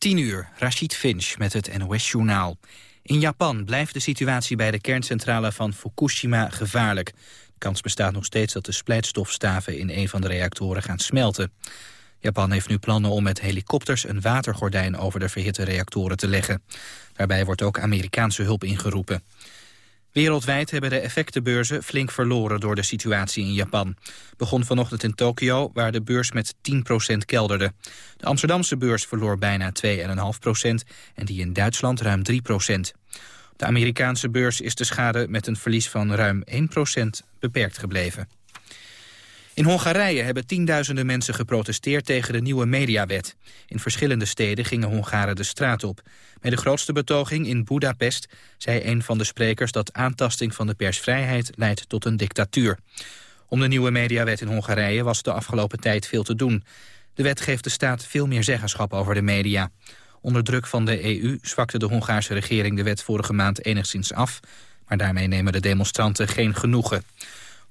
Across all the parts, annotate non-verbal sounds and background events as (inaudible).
10 uur, Rashid Finch met het NOS-journaal. In Japan blijft de situatie bij de kerncentrale van Fukushima gevaarlijk. De kans bestaat nog steeds dat de splijtstofstaven in een van de reactoren gaan smelten. Japan heeft nu plannen om met helikopters een watergordijn over de verhitte reactoren te leggen. Daarbij wordt ook Amerikaanse hulp ingeroepen. Wereldwijd hebben de effectenbeurzen flink verloren door de situatie in Japan. Begon vanochtend in Tokio, waar de beurs met 10% kelderde. De Amsterdamse beurs verloor bijna 2,5% en die in Duitsland ruim 3% Op de Amerikaanse beurs is de schade met een verlies van ruim 1% beperkt gebleven. In Hongarije hebben tienduizenden mensen geprotesteerd tegen de nieuwe mediawet. In verschillende steden gingen Hongaren de straat op. Bij de grootste betoging in Budapest zei een van de sprekers dat aantasting van de persvrijheid leidt tot een dictatuur. Om de nieuwe mediawet in Hongarije was de afgelopen tijd veel te doen. De wet geeft de staat veel meer zeggenschap over de media. Onder druk van de EU zwakte de Hongaarse regering de wet vorige maand enigszins af. Maar daarmee nemen de demonstranten geen genoegen.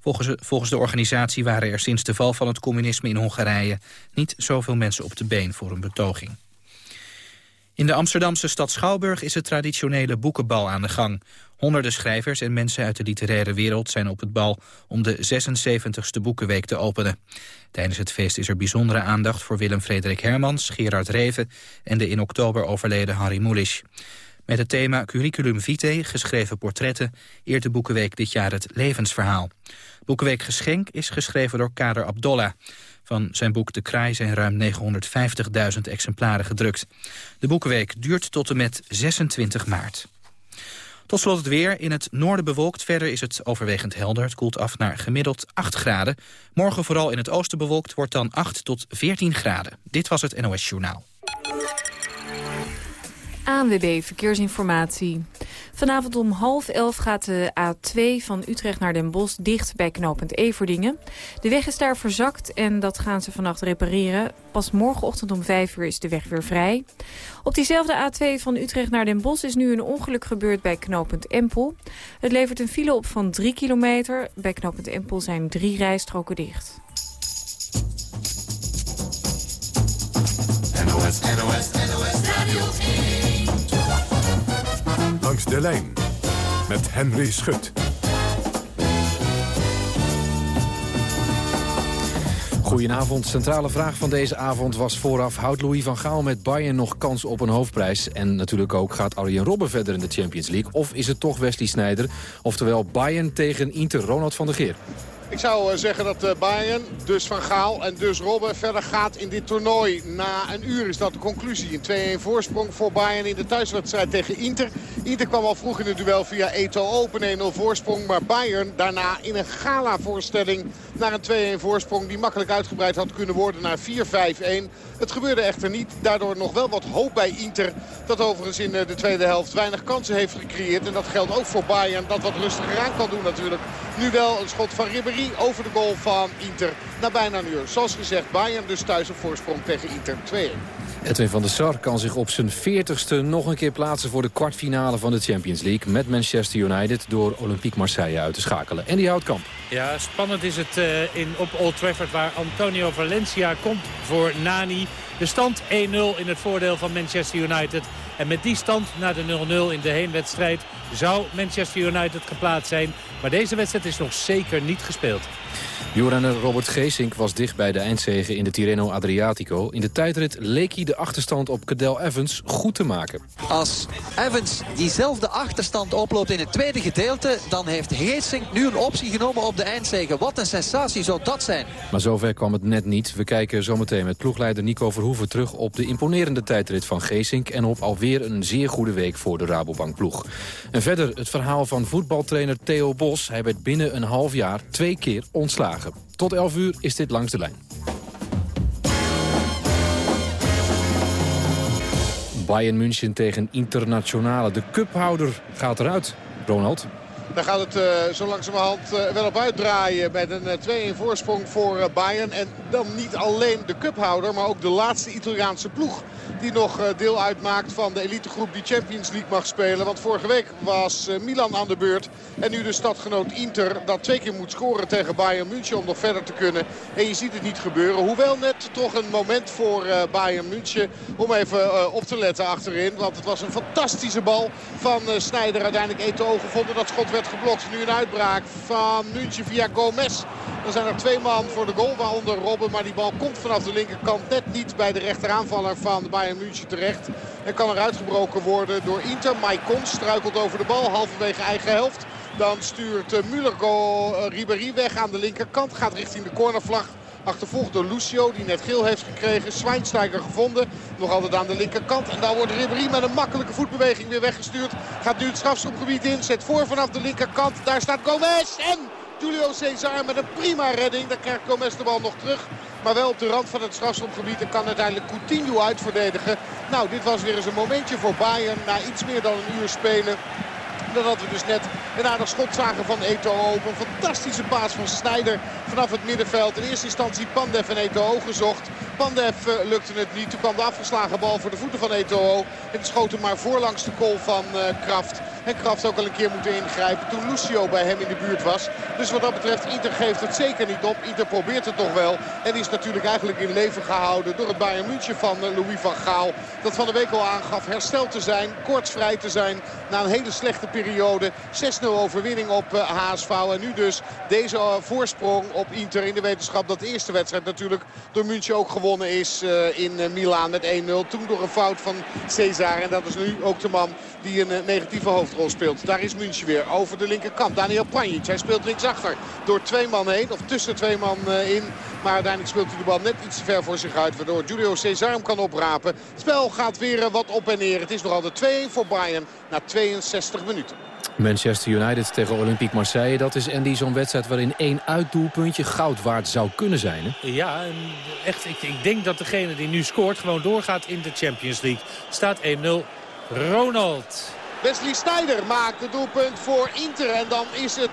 Volgens, volgens de organisatie waren er sinds de val van het communisme in Hongarije... niet zoveel mensen op de been voor een betoging. In de Amsterdamse stad Schouwburg is het traditionele boekenbal aan de gang. Honderden schrijvers en mensen uit de literaire wereld zijn op het bal... om de 76ste Boekenweek te openen. Tijdens het feest is er bijzondere aandacht voor Willem-Frederik Hermans... Gerard Reven en de in oktober overleden Harry Mulisch. Met het thema Curriculum Vitae, geschreven portretten... eert de Boekenweek dit jaar het levensverhaal. Boekenweek Geschenk is geschreven door Kader Abdollah. Van zijn boek De Kraai zijn ruim 950.000 exemplaren gedrukt. De Boekenweek duurt tot en met 26 maart. Tot slot het weer. In het noorden bewolkt. Verder is het overwegend helder. Het koelt af naar gemiddeld 8 graden. Morgen vooral in het oosten bewolkt wordt dan 8 tot 14 graden. Dit was het NOS Journaal. ANWB Verkeersinformatie. Vanavond om half elf gaat de A2 van Utrecht naar Den Bosch dicht bij knooppunt Everdingen. De weg is daar verzakt en dat gaan ze vannacht repareren. Pas morgenochtend om vijf uur is de weg weer vrij. Op diezelfde A2 van Utrecht naar Den Bosch is nu een ongeluk gebeurd bij knooppunt Empel. Het levert een file op van drie kilometer. Bij knooppunt Empel zijn drie rijstroken dicht. NOS, NOS, NOS Radio Langs de lijn met Henry Schut. Goedenavond. Centrale vraag van deze avond was vooraf... houdt Louis van Gaal met Bayern nog kans op een hoofdprijs? En natuurlijk ook gaat Arjen Robben verder in de Champions League? Of is het toch Wesley Sneijder? Oftewel Bayern tegen Inter Ronald van der Geer. Ik zou eh, zeggen dat eh, Bayern, dus Van Gaal en dus Robben verder gaat in dit toernooi. Na een uur is dat de conclusie. Een 2-1 voorsprong voor Bayern in de thuiswedstrijd tegen Inter. Inter kwam al vroeg in het duel via Eto Open 1-0 voorsprong. Maar Bayern daarna in een gala-voorstelling naar een 2-1 voorsprong... die makkelijk uitgebreid had kunnen worden naar 4-5-1. Het gebeurde echter niet. Daardoor nog wel wat hoop bij Inter. Dat overigens in eh, de tweede helft weinig kansen heeft gecreëerd. En dat geldt ook voor Bayern. Dat wat rustiger aan kan doen natuurlijk. Nu wel een schot van Ribéry over de goal van Inter. Na bijna een uur. Zoals gezegd, Bayern dus thuis op voorsprong tegen Inter 2-1. Edwin van der Sar kan zich op zijn 40ste nog een keer plaatsen voor de kwartfinale van de Champions League. Met Manchester United door Olympique Marseille uit te schakelen. En die houdt kamp. Ja, spannend is het uh, in, op Old Trafford waar Antonio Valencia komt voor Nani. De stand 1-0 in het voordeel van Manchester United. En met die stand na de 0-0 in de heenwedstrijd zou Manchester United geplaatst zijn. Maar deze wedstrijd is nog zeker niet gespeeld. Wielrenner Robert Geesink was dicht bij de eindzege in de Tirreno Adriatico. In de tijdrit leek hij de achterstand op Cadel Evans goed te maken. Als Evans diezelfde achterstand oploopt in het tweede gedeelte... dan heeft Geesink nu een optie genomen op de eindzege. Wat een sensatie zou dat zijn. Maar zover kwam het net niet. We kijken zometeen met ploegleider Nico Verhoeven terug... op de imponerende tijdrit van Geesink... en op alweer een zeer goede week voor de Rabobank ploeg. En verder het verhaal van voetbaltrainer Theo Bos. Hij werd binnen een half jaar twee keer ontslagen. Tot 11 uur is dit langs de lijn. Bayern München tegen Internationale. De cuphouder gaat eruit, Ronald. Daar gaat het uh, zo langzamerhand uh, wel op uitdraaien met een uh, 2-1 voorsprong voor Bayern. En dan niet alleen de cuphouder, maar ook de laatste Italiaanse ploeg die nog deel uitmaakt van de elitegroep die Champions League mag spelen. Want vorige week was Milan aan de beurt. En nu de stadgenoot Inter dat twee keer moet scoren tegen Bayern München om nog verder te kunnen. En je ziet het niet gebeuren. Hoewel net toch een moment voor Bayern München om even op te letten achterin. Want het was een fantastische bal van Snijder. Uiteindelijk Eto'o gevonden. Dat schot werd geblokt. Nu een uitbraak van München via Gomez. Dan zijn er twee man voor de goal, waaronder Robben. Maar die bal komt vanaf de linkerkant net niet bij de rechteraanvaller van Bayern München terecht. En kan er uitgebroken worden door Inter. Maicon struikelt over de bal, halverwege eigen helft. Dan stuurt Müller goal eh, Ribéry weg aan de linkerkant. Gaat richting de cornervlag. Achtervolgd door Lucio, die net geel heeft gekregen. Schweinsteiger gevonden. Nog altijd aan de linkerkant. En dan wordt Ribéry met een makkelijke voetbeweging weer weggestuurd. Gaat nu het strafschopgebied in. Zet voor vanaf de linkerkant. Daar staat Gomez. En Julio Cesar met een prima redding. Dan krijgt Gomez de bal nog terug. Maar wel op de rand van het strafschopgebied. En kan uiteindelijk Coutinho uitverdedigen. Nou, dit was weer eens een momentje voor Bayern. Na iets meer dan een uur spelen dat we dus net een aardig schot zagen van Eto'o. Op een fantastische paas van Snijder vanaf het middenveld. In eerste instantie Pandef en Eto'o gezocht. Pandef eh, lukte het niet. Toen kwam de afgeslagen bal voor de voeten van Eto'o. En schoot hem maar voorlangs de goal van uh, Kraft. En Kraft ook al een keer moeten ingrijpen toen Lucio bij hem in de buurt was. Dus wat dat betreft, Inter geeft het zeker niet op. Inter probeert het toch wel. En is natuurlijk eigenlijk in leven gehouden door het Bayern München van eh, Louis van Gaal. Dat van de week al aangaf hersteld te zijn, koortsvrij te zijn na een hele slechte periode. 6-0 overwinning op HSV. En nu dus deze voorsprong op Inter in de wetenschap dat de eerste wedstrijd natuurlijk door München ook gewonnen is eh, in eh, Milaan met 1-0. Toen door een fout van Cesar. En dat is nu ook de man die een eh, negatieve hoofdrol speelt. Daar is München weer over de linkerkant. Daniel Panjic, hij speelt linksachter door twee man heen. Of tussen twee man in. Maar uiteindelijk speelt hij de bal net iets te ver voor zich uit. Waardoor Julio Cesar hem kan oprapen. Het spel gaat weer wat op en neer. Het is nog altijd 2-1 voor Bayern na 62 minuten. Manchester United tegen Olympique Marseille. Dat is Andy zo'n wedstrijd waarin één uitdoelpuntje goud waard zou kunnen zijn. Hè? Ja, echt, ik, ik denk dat degene die nu scoort gewoon doorgaat in de Champions League. Staat 1-0 Ronald. Wesley Sneijder maakt het doelpunt voor Inter. En dan is het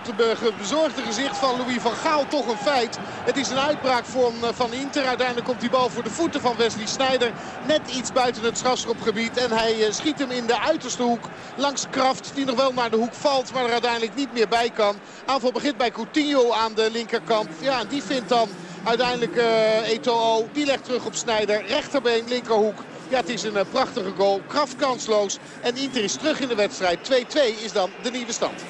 bezorgde gezicht van Louis van Gaal toch een feit. Het is een uitbraak van, eh, van Inter. Uiteindelijk komt die bal voor de voeten van Wesley Sneijder. Net iets buiten het strafschopgebied. En hij eh, schiet hem in de uiterste hoek langs Kraft. Die nog wel naar de hoek valt, maar er uiteindelijk niet meer bij kan. Aanval begint bij Coutinho aan de linkerkant. Ja, en die vindt dan uiteindelijk uh, Eto'o. Die legt terug op Sneijder. Rechterbeen, linkerhoek. Ja, het is een eh, prachtige goal. Kraft kansloos. En Inter is terug in de wedstrijd. 2-2 is dan de nieuwe stand.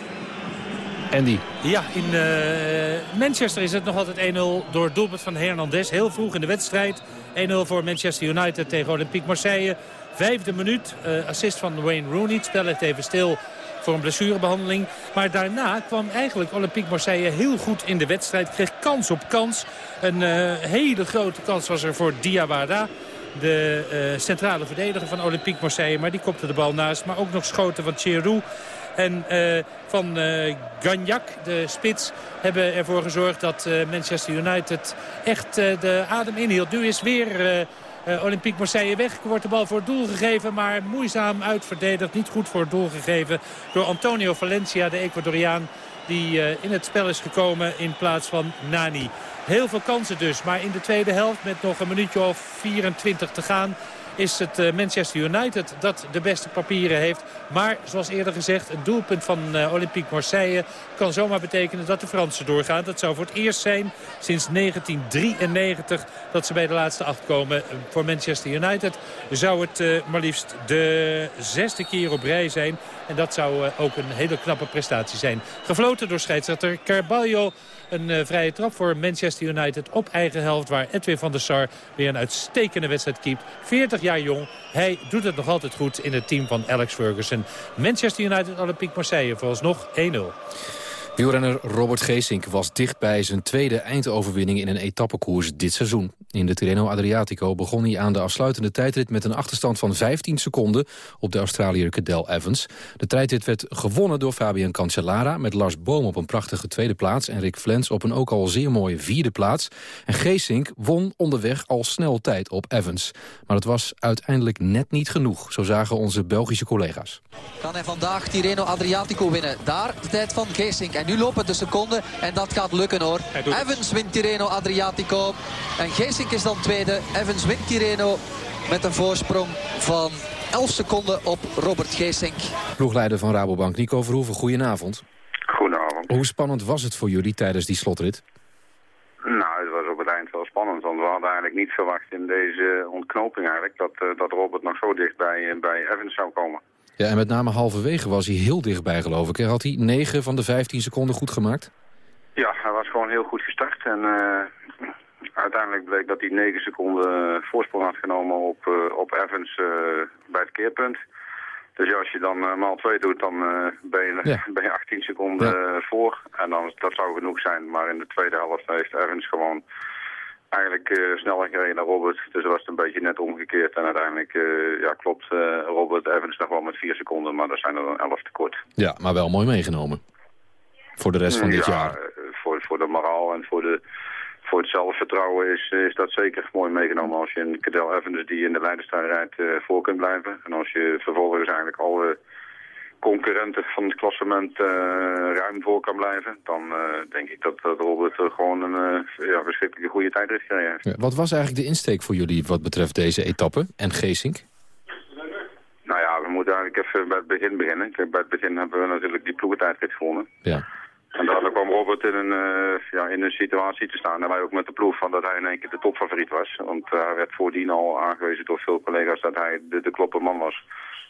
Andy. Ja, in uh, Manchester is het nog altijd 1-0 door doelpunt van Hernandez. Heel vroeg in de wedstrijd. 1-0 voor Manchester United tegen Olympique Marseille. Vijfde minuut. Uh, assist van Wayne Rooney. Het spel ligt even stil voor een blessurebehandeling. Maar daarna kwam eigenlijk Olympique Marseille heel goed in de wedstrijd. Kreeg kans op kans. Een uh, hele grote kans was er voor Diawara de uh, centrale verdediger van Olympique Marseille. Maar die kopte de bal naast. Maar ook nog schoten van Cherou en uh, van uh, Gagnac, de spits, hebben ervoor gezorgd dat Manchester United echt de adem inhield. Nu is weer Olympique Marseille weg. Wordt de bal voor het doel gegeven, maar moeizaam uitverdedigd. Niet goed voor het doel gegeven door Antonio Valencia, de Ecuadoriaan. Die in het spel is gekomen in plaats van Nani. Heel veel kansen dus. Maar in de tweede helft met nog een minuutje of 24 te gaan is het eh, Manchester United dat de beste papieren heeft. Maar zoals eerder gezegd, een doelpunt van uh, Olympique Marseille kan zomaar betekenen dat de Fransen doorgaan. Dat zou voor het eerst zijn sinds 1993 dat ze bij de laatste acht komen. Voor Manchester United zou het uh, maar liefst de zesde keer op rij zijn. En dat zou ook een hele knappe prestatie zijn. Gefloten door scheidsrechter Carballo. Een uh, vrije trap voor Manchester United op eigen helft... waar Edwin van der Sar weer een uitstekende wedstrijd keept. 40 jaar jong. Hij doet het nog altijd goed in het team van Alex Ferguson. Manchester United Olympique Marseille vooralsnog 1-0. Wielrenner Robert Geesink was dicht bij zijn tweede eindoverwinning in een etappekoers dit seizoen. In de Tirreno Adriatico begon hij aan de afsluitende tijdrit met een achterstand van 15 seconden op de Australiër Cadel Evans. De tijdrit werd gewonnen door Fabian Cancellara met Lars Boom op een prachtige tweede plaats en Rick Flens op een ook al zeer mooie vierde plaats. En Geesink won onderweg al snel tijd op Evans. Maar het was uiteindelijk net niet genoeg, zo zagen onze Belgische collega's. Kan hij vandaag Tirreno Adriatico winnen? Daar de tijd van Geesink. En nu lopen de seconden en dat gaat lukken hoor. Evans wint Tirreno Adriatico. En Geesink is dan tweede. Evans wint Tirreno met een voorsprong van 11 seconden op Robert Geesink. Ploegleider van Rabobank, Nico Verhoeven, goedenavond. Goedenavond. Hoe spannend was het voor jullie tijdens die slotrit? Nou, het was op het eind wel spannend, want we hadden eigenlijk niet verwacht in deze ontknoping eigenlijk dat, uh, dat Robert nog zo dicht bij, bij Evans zou komen. Ja, en met name halverwege was hij heel dichtbij, geloof ik. Had hij 9 van de 15 seconden goed gemaakt? Ja, hij was gewoon heel goed gestart. En uh, uiteindelijk bleek dat hij 9 seconden voorsprong had genomen op, uh, op Evans uh, bij het keerpunt. Dus ja, als je dan maal 2 doet, dan ben, je, ja. (laughs) ben je 18 seconden ja. voor. En dan, dat zou genoeg zijn. Maar in de tweede helft heeft Evans gewoon eigenlijk uh, sneller gereden dan Robert. Dus dat was het een beetje net omgekeerd. En uiteindelijk uh, ja, klopt uh, Robert Evans nog wel met vier seconden, maar dat zijn er dan elf tekort. Ja, maar wel mooi meegenomen. Voor de rest van dit ja, jaar. Voor, voor de moraal en voor, de, voor het zelfvertrouwen is, is dat zeker mooi meegenomen. Als je een Cadel Evans die in de leiderstrijd rijdt voor kunt blijven. En als je vervolgens eigenlijk alle concurrenten van het klassement uh, ruim voor kan blijven, dan uh, denk ik dat, dat Robert gewoon een ja, verschrikkelijke goede tijdrit gereden heeft. Wat was eigenlijk de insteek voor jullie wat betreft deze etappe en Geesink? Nou ja, we moeten eigenlijk even bij het begin beginnen. Kijk, bij het begin hebben we natuurlijk die ploegentijdrit gewonnen. Ja. En daar kwam Robert in een, ja, in een situatie te staan. En wij ook met de ploeg van dat hij in één keer de topfavoriet was. Want hij werd voordien al aangewezen door veel collega's dat hij de, de kloppe man was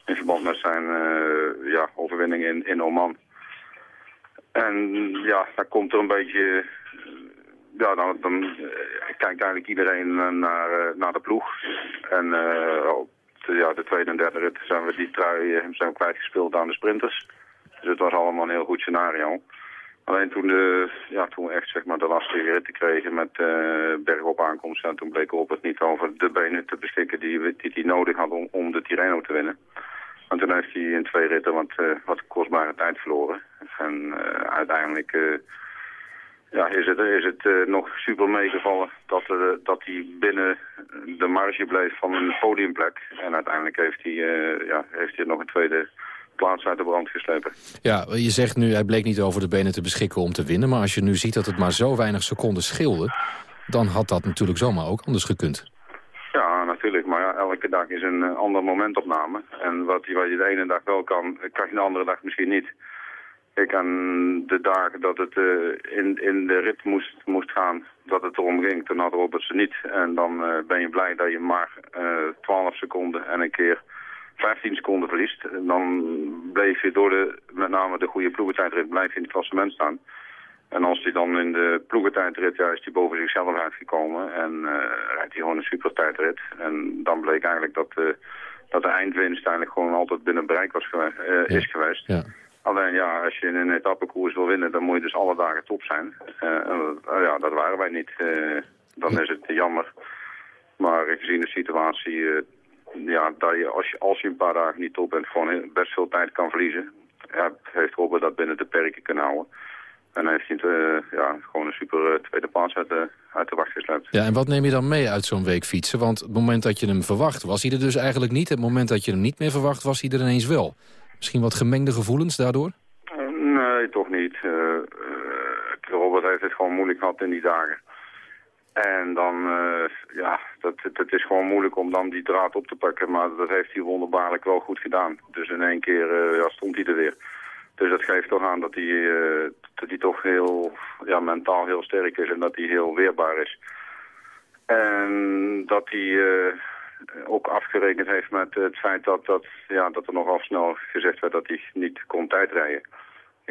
in verband met zijn uh, ja, overwinning in, in Oman. En ja, daar komt er een beetje... Ja, dan, uh, kijkt eigenlijk iedereen naar, uh, naar de ploeg. En op de, ja, de tweede en derde zijn we die trui zijn kwijtgespeeld aan de sprinters. Dus het was allemaal een heel goed scenario. Alleen toen, de, ja, toen echt zeg maar, de lastige ritten kregen met uh, bergop aankomst... en toen bleek op het niet over de benen te beschikken die hij die, die nodig had om, om de Tirreno te winnen. En toen heeft hij in twee ritten wat, uh, wat kostbare tijd verloren. En uh, uiteindelijk ja, is het, is het nog super meegevallen dat, dat hij binnen de marge bleef van een podiumplek. En uiteindelijk heeft hij, ja, heeft hij nog een tweede plaats uit de brand geslepen. Ja, je zegt nu hij bleek niet over de benen te beschikken om te winnen. Maar als je nu ziet dat het maar zo weinig seconden scheelde... dan had dat natuurlijk zomaar ook anders gekund. Ja, natuurlijk. Maar ja, elke dag is een uh, andere momentopname. En wat, wat je de ene dag wel kan, krijg je de andere dag misschien niet. Ik aan de dagen dat het uh, in, in de rit moest, moest gaan, dat het erom ging, toen had Robert ze niet. En dan uh, ben je blij dat je maar 12 seconden en een keer 15 seconden verliest. En dan bleef je door de, met name de goede ploegentijdrit, blijf je in het klassement staan. En als hij dan in de ploegentijdrit, ja, is hij boven zichzelf uitgekomen. En uh, rijdt hij gewoon een super tijdrit. En dan bleek eigenlijk dat, uh, dat de eindwinst eigenlijk gewoon altijd binnen bereik was gewe uh, ja. is geweest. Ja. Alleen ja, als je in een etappekoers wil winnen, dan moet je dus alle dagen top zijn. ja, dat waren wij niet. dan is het jammer. Maar gezien de situatie, ja, dat je als, je als je een paar dagen niet top bent, gewoon best veel tijd kan verliezen. Ja, heeft Robert dat binnen de perken kunnen houden. En dan heeft hij uh, ja, gewoon een super uh, tweede plaats uit de, uit de wacht. Ja, en wat neem je dan mee uit zo'n week fietsen? Want het moment dat je hem verwacht, was hij er dus eigenlijk niet. Het moment dat je hem niet meer verwacht, was hij er ineens wel. Misschien wat gemengde gevoelens daardoor? Uh, nee, toch niet. Robert heeft het gewoon moeilijk gehad in die dagen. En dan, ja, dat, het is gewoon moeilijk om dan die draad op te pakken. Maar dat heeft hij wonderbaarlijk wel goed gedaan. Dus in één keer ja, stond hij er weer. Dus dat geeft toch aan dat hij, uh, dat hij toch heel ja, mentaal heel sterk is en dat hij heel weerbaar is. En dat hij ook afgerekend heeft met het feit dat, dat, ja, dat er nogal snel gezegd werd dat hij niet kon tijdrijden.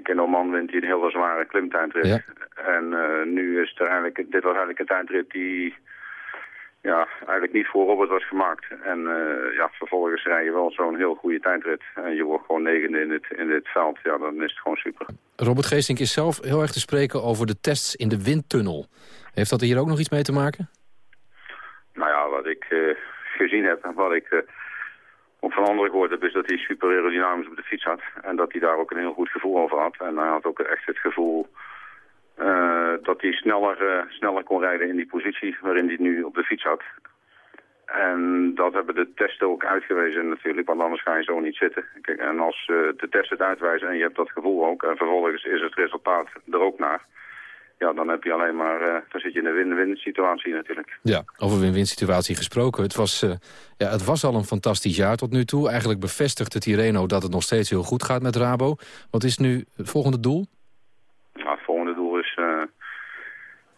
In Oman wint hij een hele zware klimtijdrit. Ja. En uh, nu is er eigenlijk, dit was eigenlijk een tijdrit die ja, eigenlijk niet voor Robert was gemaakt. En ja, vervolgens rij je wel zo'n heel goede tijdrit. En je wordt gewoon negende in het, in dit veld. Ja, dan is het gewoon super. Robert Geesink is zelf heel erg te spreken over de tests in de windtunnel. Heeft dat hier ook nog iets mee te maken? Nou ja, wat ik gezien heb en wat ik op van anderen gehoord heb... is dat hij super aerodynamisch op de fiets had. En dat hij daar ook een heel goed gevoel over had. En hij had ook echt het gevoel uh, dat hij sneller, uh, sneller kon rijden in die positie waarin hij nu op de fiets had. En dat hebben de testen ook uitgewezen natuurlijk, want anders ga je zo niet zitten. Kijk, en als uh, de testen het uitwijzen en je hebt dat gevoel ook... en vervolgens is het resultaat er ook naar... ja, dan heb je alleen maar... dan zit je in een win-win situatie natuurlijk. Ja, over win-win situatie gesproken. Het was, ja, het was al een fantastisch jaar tot nu toe. Eigenlijk bevestigt het Tireno dat het nog steeds heel goed gaat met Rabo. Wat is nu het volgende doel?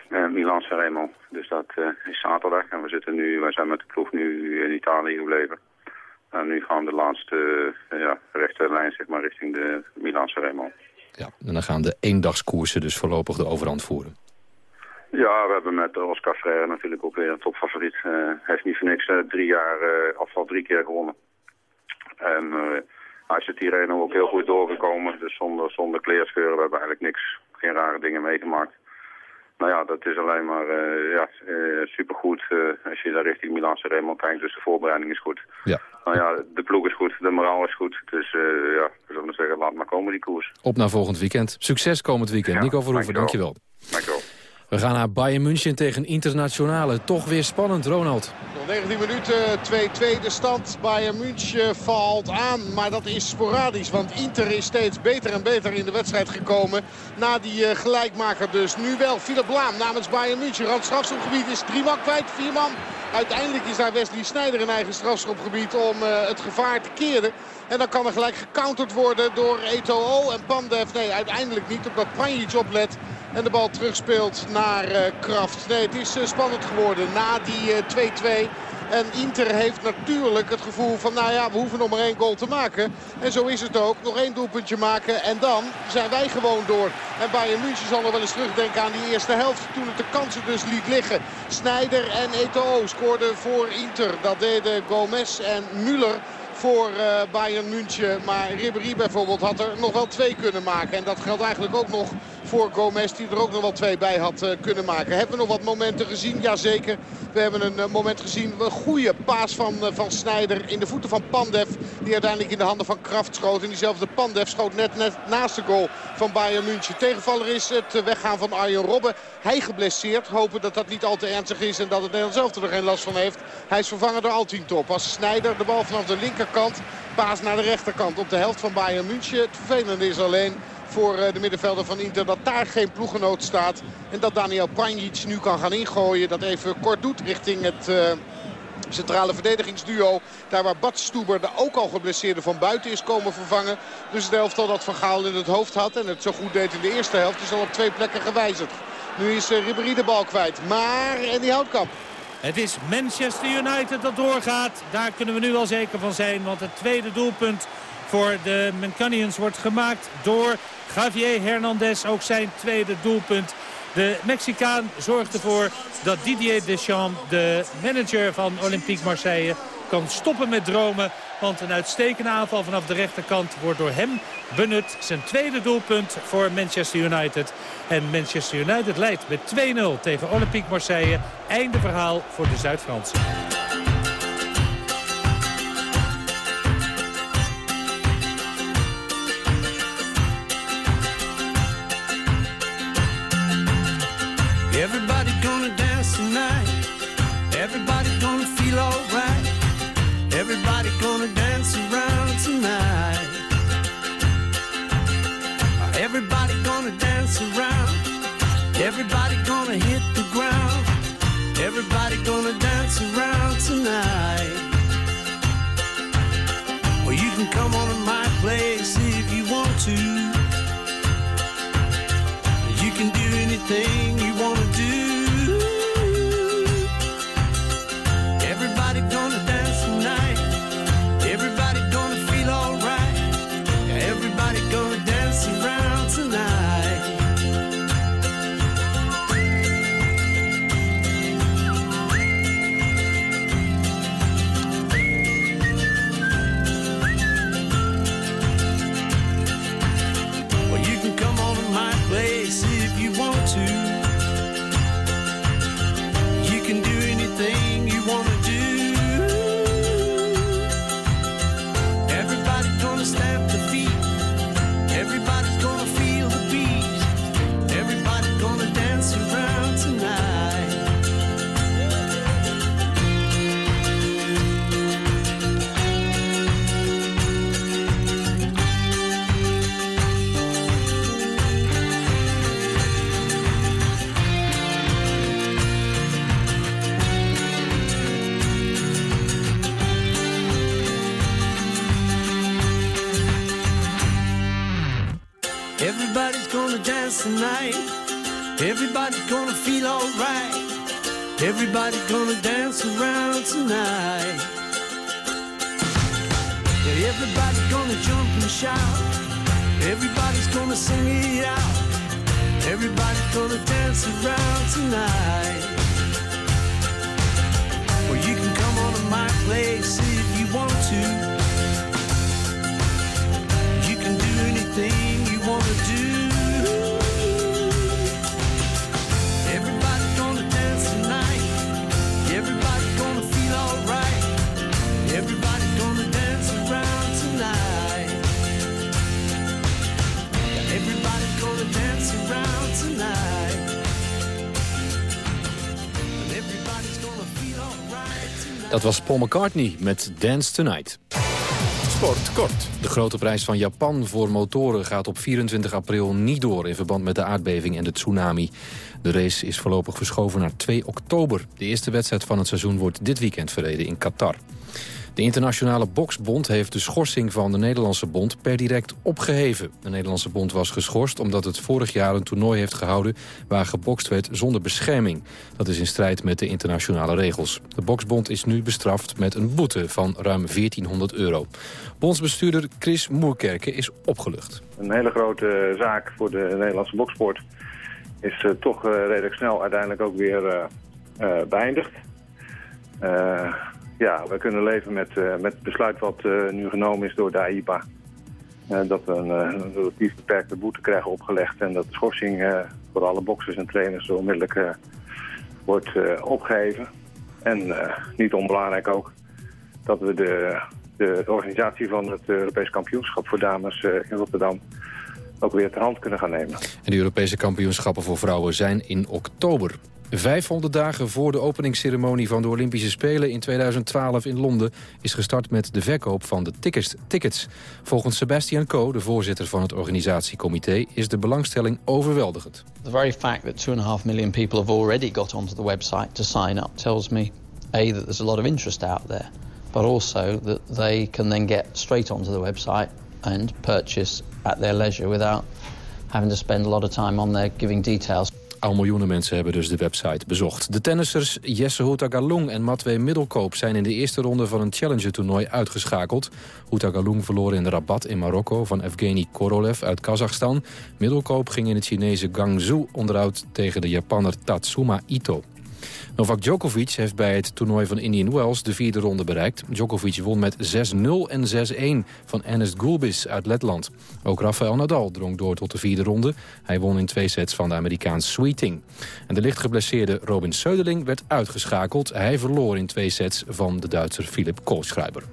uh, Milan Sanremo. Dus dat is zaterdag. En we zitten nu, wij zijn met de ploeg nu in Italië gebleven. En nu gaan we de laatste ja, rechte lijn zeg maar, richting de Milan Sanremo. Ja, en dan gaan de eendagskoersen dus voorlopig de overhand voeren. Ja, we hebben met Oscar Freire natuurlijk ook weer een topfavoriet. Hij heeft niet voor niks drie jaar, afval drie keer gewonnen. En hij is het Tireno ook heel goed doorgekomen. Dus zonder, zonder kleerscheuren. We hebben eigenlijk niks, geen rare dingen meegemaakt. Nou ja, dat is alleen maar uh, ja, uh, supergoed uh, als je daar richting Milanse Remo kijkt. Dus de voorbereiding is goed. Ja. Nou ja, de ploeg is goed, de moraal is goed. Dus ja, we zullen zeggen, laat maar komen die koers. Op naar volgend weekend. Succes komend weekend. Ja, Nico Verhoeven, dankjewel. Dankjewel. We gaan naar Bayern München tegen Internationale. Toch weer spannend, Ronald. Nog 19 minuten, 2-2 de stand. Bayern München valt aan, maar dat is sporadisch. Want Inter is steeds beter en beter in de wedstrijd gekomen. Na die uh, gelijkmaker dus. Nu wel Philip Blaam namens Bayern München. Rand strafschopgebied is drie man kwijt, vier man. Uiteindelijk is daar Wesley Sneijder in eigen strafschopgebied om uh, het gevaar te keren. En dan kan er gelijk gecounterd worden door Eto'o en Pandev. Nee, uiteindelijk niet, omdat Pranjic oplet. En de bal terugspeelt naar uh, Kraft. Nee, het is uh, spannend geworden na die 2-2. Uh, en Inter heeft natuurlijk het gevoel van, nou ja, we hoeven nog maar één goal te maken. En zo is het ook. Nog één doelpuntje maken en dan zijn wij gewoon door. En Bayern München zal nog wel eens terugdenken aan die eerste helft. Toen het de kansen dus liet liggen. Snijder en Eto'o scoorden voor Inter. Dat deden Gomez en Müller voor uh, Bayern München. Maar Ribéry bijvoorbeeld had er nog wel twee kunnen maken. En dat geldt eigenlijk ook nog voor Gomez die er ook nog wel twee bij had uh, kunnen maken. Hebben we nog wat momenten gezien? Jazeker. We hebben een uh, moment gezien. Een goede paas van, uh, van Snijder in de voeten van Pandev. Die uiteindelijk in de handen van Kraft schoot. En diezelfde Pandev schoot net, net naast de goal van Bayern München. Tegenvaller is het weggaan van Arjen Robben. Hij geblesseerd. Hopen dat dat niet al te ernstig is. En dat het Nederlands zelf er geen last van heeft. Hij is vervangen door Altintop. Als Snijder de bal vanaf de linkerkant. Paas naar de rechterkant op de helft van Bayern München. Het vervelende is alleen voor eh, de middenvelder van Inter. Dat daar geen ploegenoot staat. En dat Daniel Pranjic nu kan gaan ingooien. Dat even kort doet richting het... Uh, centrale verdedigingsduo. Daar waar Bad Stuber, de ook al geblesseerde van buiten is komen vervangen. Dus het elftal dat Van Gaal in het hoofd had en het zo goed deed in de eerste helft is al op twee plekken gewijzigd. Nu is uh, Ribéry de bal kwijt. Maar en die Houtkamp. Het is Manchester United dat doorgaat. Daar kunnen we nu wel zeker van zijn. Want het tweede doelpunt voor de Mancunians wordt gemaakt door Javier Hernandez. Ook zijn tweede doelpunt. De Mexicaan zorgt ervoor dat Didier Deschamps, de manager van Olympique Marseille, kan stoppen met dromen. Want een uitstekende aanval vanaf de rechterkant wordt door hem benut. Zijn tweede doelpunt voor Manchester United. En Manchester United leidt met 2-0 tegen Olympique Marseille. Einde verhaal voor de Zuid-Fransen. Everybody gonna dance tonight. Everybody gonna feel alright. Everybody gonna dance around tonight. Everybody gonna dance around. Everybody gonna hit the ground. Everybody gonna dance around tonight. Well, you can come on to my place if you want to. Dat was Paul McCartney met Dance Tonight. Sport kort. De grote prijs van Japan voor motoren gaat op 24 april niet door... in verband met de aardbeving en de tsunami. De race is voorlopig verschoven naar 2 oktober. De eerste wedstrijd van het seizoen wordt dit weekend verreden in Qatar. De internationale boksbond heeft de schorsing van de Nederlandse bond per direct opgeheven. De Nederlandse bond was geschorst omdat het vorig jaar een toernooi heeft gehouden waar gebokst werd zonder bescherming. Dat is in strijd met de internationale regels. De boksbond is nu bestraft met een boete van ruim 1400 euro. Bondsbestuurder Chris Moerkerke is opgelucht. Een hele grote zaak voor de Nederlandse boksport is eh, toch eh, redelijk snel uiteindelijk ook weer eh, beëindigd. Ja, we kunnen leven met, eh, met het besluit wat eh, nu genomen is door de AIPA. Eh, dat we een, relatief beperkte boete krijgen opgelegd en dat de schorsing voor alle boxers en trainers onmiddellijk wordt eh, opgeheven. En niet onbelangrijk ook dat we de, de organisatie van het Europees kampioenschap voor dames in Rotterdam ook weer ter hand kunnen gaan nemen. En de Europese kampioenschappen voor vrouwen zijn in oktober. 500 dagen voor de openingsceremonie van de Olympische Spelen in 2012 in Londen is gestart met de verkoop van de tickets. tickets. Volgens Sebastian Coe, de voorzitter van het organisatiecomité, is de belangstelling overweldigend. The very fact that 2.5 million people have already got onto the website to sign up tells me A, that there's a lot of interest out there, but also that they can then get straight onto the website and purchase at their leisure without having to spend a lot of time on there giving details. Al miljoenen mensen hebben dus de website bezocht. De tennissers Jesse Houtagalung en Matwee Middelkoop... zijn in de eerste ronde van een Challenger-toernooi uitgeschakeld. Houtagalung verloor in Rabat in Marokko van Evgeny Korolev uit Kazachstan. Middelkoop ging in het Chinese Guangzhou onderuit tegen de Japanner Tatsuma Ito. Novak Djokovic heeft bij het toernooi van Indian Wells de vierde ronde bereikt. Djokovic won met 6-0 en 6-1 van Ernest Gulbis uit Letland. Ook Rafael Nadal drong door tot de vierde ronde. Hij won in twee sets van de Amerikaans Sweeting. En de licht geblesseerde Robin Söderling werd uitgeschakeld. Hij verloor in twee sets van de Duitser Philip Kohlschreiber.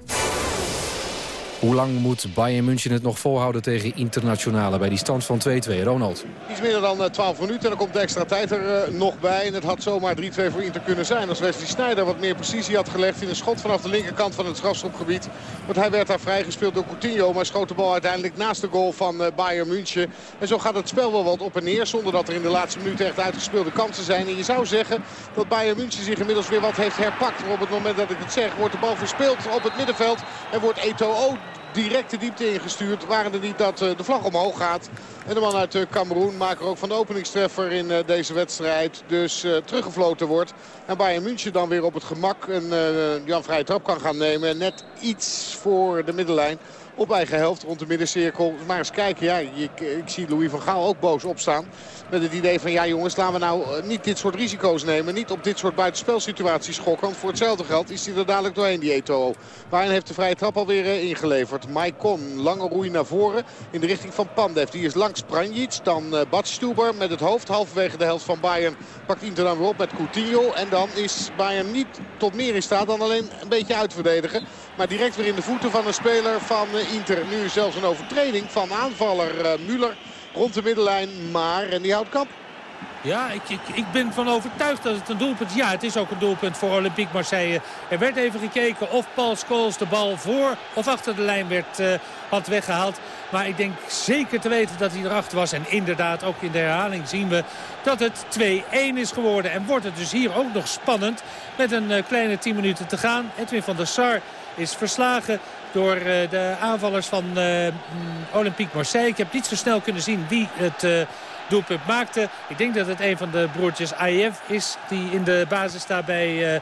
Hoe lang moet Bayern München het nog volhouden tegen internationale bij die stand van 2-2? Ronald. Iets minder dan eh, 12 minuten en dan komt de extra tijd er eh, nog bij. En het had zomaar 3-2 voor Inter kunnen zijn als Wesley Sneijder wat meer precisie had gelegd in een schot vanaf de linkerkant van het strafschopgebied. Want hij werd daar vrijgespeeld door Coutinho, maar schoot de bal uiteindelijk naast de goal van eh, Bayern München. En zo gaat het spel wel wat op en neer zonder dat er in de laatste minuten echt uitgespeelde kansen zijn. En je zou zeggen dat Bayern München zich inmiddels weer wat heeft herpakt. Maar op het moment dat ik het zeg wordt de bal verspeeld op het middenveld en wordt Eto'o direct de diepte ingestuurd. Waren er niet dat eh, de vlag omhoog gaat. En de man uit eh, Cameroen, maker ook van de openingstreffer in eh, deze wedstrijd. Dus teruggefloten wordt. En Bayern München dan weer op het gemak een Jan vrije trap kan gaan nemen. En net iets voor de middenlijn op eigen helft rond de middencirkel. Maar eens kijken, ja, ik, ik zie Louis van Gaal ook boos opstaan. Met het idee van, ja jongens, laten we nou niet dit soort risico's nemen. Niet op dit soort buitenspelsituaties schokken. Want voor hetzelfde geld is hij er dadelijk doorheen, die Eto'o. Bayern heeft de vrije trap alweer uh, inggeleverd. Maikon, lange roei naar voren in de richting van Pandev. Die is langs Pranjic, dan uh, Badstuber met het hoofd. Halverwege de helft van Bayern pakt Inter dan weer op met Coutinho. En dan is Bayern niet tot meer in staat dan alleen een beetje uitverdedigen. Maar direct weer in de voeten van een speler van Inter. Nu zelfs een overtreding van aanvaller Müller rond de middenlijn. Maar en die houdt kap. Ja, ik, ik, ik, ben van overtuigd dat het een doelpunt is. Ja, het is ook een doelpunt voor Olympique Marseille. Er werd even gekeken of Paul Scholes de bal voor of achter de lijn werd, uh, had weggehaald. Maar ik denk zeker te weten dat hij erachter was. En inderdaad, ook in de herhaling zien we dat het 2-1 is geworden. En wordt het dus hier ook nog spannend met een uh, kleine 10 minuten te gaan. Edwin van der Sar is verslagen door uh, de aanvallers van uh, Olympique Marseille. Ik heb niet zo snel kunnen zien wie het uh, doelpunt maakte. Ik denk dat het een van de broertjes Ayev is die in de basis staat bij, uh,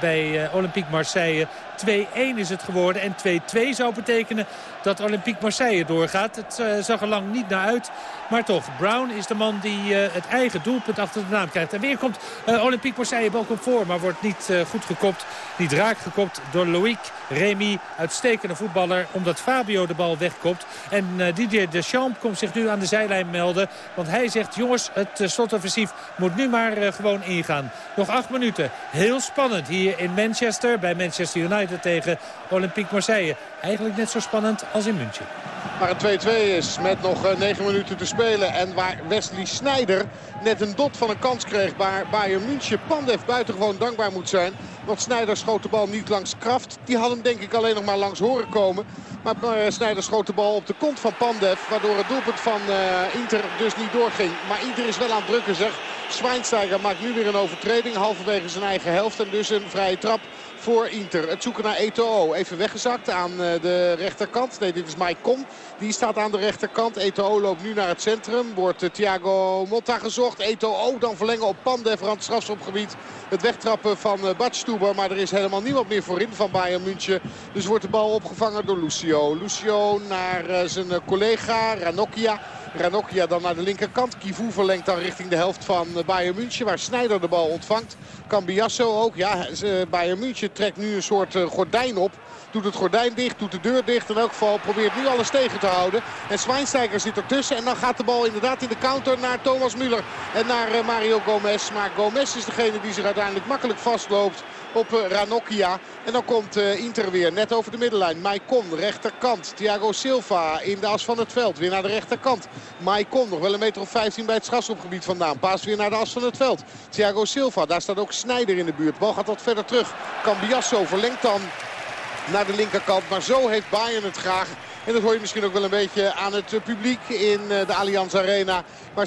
bij Olympique Marseille. 2-1 is het geworden. En 2-2 zou betekenen dat Olympique Marseille doorgaat. Het uh, zag er lang niet naar uit. Maar toch, Brown is de man die uh, het eigen doelpunt achter de naam krijgt. En weer komt uh, Olympique Marseille balkon voor. Maar wordt niet goed gekopt. Niet raak gekopt door Loïc Remy. Uitstekende voetballer. Omdat Fabio de bal wegkopt. En Didier Deschamps komt zich nu aan de zijlijn melden. Want hij zegt, jongens, het slotoffensief moet nu maar gewoon ingaan. Nog acht minuten. Heel spannend hier in Manchester. Bij Manchester United tegen Olympique Marseille. Eigenlijk net zo spannend als in München. Maar een 2-2 is met nog 9 minuten te spelen. En waar Wesley Sneijder net een dot van een kans kreeg. Waar Bayern München Pandev buitengewoon dankbaar moet zijn. Want Sneijder schoot de bal niet langs Kraft. Die had hem denk ik alleen nog maar langs horen komen. Maar Sneijder schoot de bal op de kont van Pandev. Waardoor het doelpunt van uh, Inter dus niet doorging. Maar Inter is wel aan het drukken zeg. Schweinsteiger maakt nu weer een overtreding. Halverwege zijn eigen helft. En dus een vrije trap voor Inter. Het zoeken naar Eto'o. Even weggezakt aan eh, de rechterkant. Nee, dit is Mike Kom. Die staat aan de rechterkant. Eto'o loopt nu naar het centrum. Wordt uh, Thiago Motta gezocht. Eto'o dan verlengen op Pandev. Rand strafschopgebied. Het wegtrappen van uh, Badstuber. Maar er is helemaal niemand meer voorin van Bayern München. Dus wordt de bal opgevangen door Lucio. Lucio naar zijn collega Ranocchia. Ranocchia dan naar de linkerkant. Kivu verlengt dan richting de helft van Bayern München. Waar Snijder de bal ontvangt. Cambiasso ook. Ja, Bayern München trekt nu een soort eh, gordijn op. Doet het gordijn dicht, doet de deur dicht. In elk geval probeert nu alles tegen te houden. En Zwijnsteiger zit ertussen. En dan gaat de bal inderdaad in de counter naar Thomas Müller. En naar eh, Mario Gomez. Maar Gomez is degene die zich uiteindelijk makkelijk vastloopt op eh, Ranocchia. En dan komt Inter weer net over de middenlijn. Maicon, rechterkant. Thiago Silva in de as van het veld. Weer naar de rechterkant. Maicon nog wel een meter of 15 bij het strafschopgebied vandaan. Paas weer naar de as van het veld. Thiago Silva, daar staat ook Snijder in de buurt. Bal gaat wat verder terug. Cambiasso verlengt dan naar de linkerkant. Maar zo heeft Bayern het graag. En dat hoor je misschien ook wel een beetje aan het publiek in eh, de Allianz Arena. Waar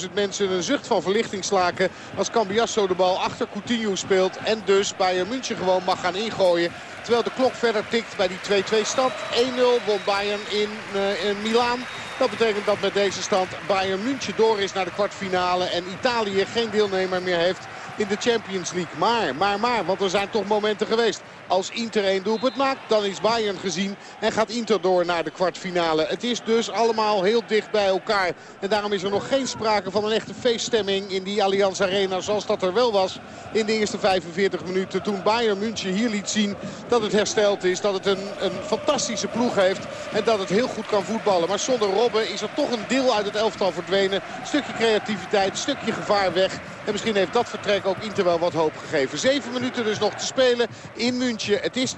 66.000 mensen een zucht van verlichting slaken. Als Cambiasso de bal achter Coutinho speelt. En dus Bayern München gewoon mag gaan ingooien. Terwijl de klok verder tikt bij die 2-2 stand. 1-0 won Bayern in, uh, in Milaan. Dat betekent dat met deze stand Bayern München door is naar de kwartfinale. En Italië geen deelnemer meer heeft in de Champions League. Maar, maar, maar, want er zijn toch momenten geweest. Als Inter één doelpunt maakt, dan is Bayern gezien en gaat Inter door naar de kwartfinale. Het is dus allemaal heel dicht bij elkaar. En daarom is er nog geen sprake van een echte feeststemming in die Allianz Arena zoals dat er wel was in de eerste 45 minuten. Toen Bayern München hier liet zien dat het hersteld is, dat het een, een fantastische ploeg heeft en dat het heel goed kan voetballen. Maar zonder Robben is er toch een deel uit het elftal verdwenen. Stukje creativiteit, stukje gevaar weg. En misschien heeft dat vertrek ook Inter wel wat hoop gegeven. Zeven minuten dus nog te spelen in München. Het is 2-2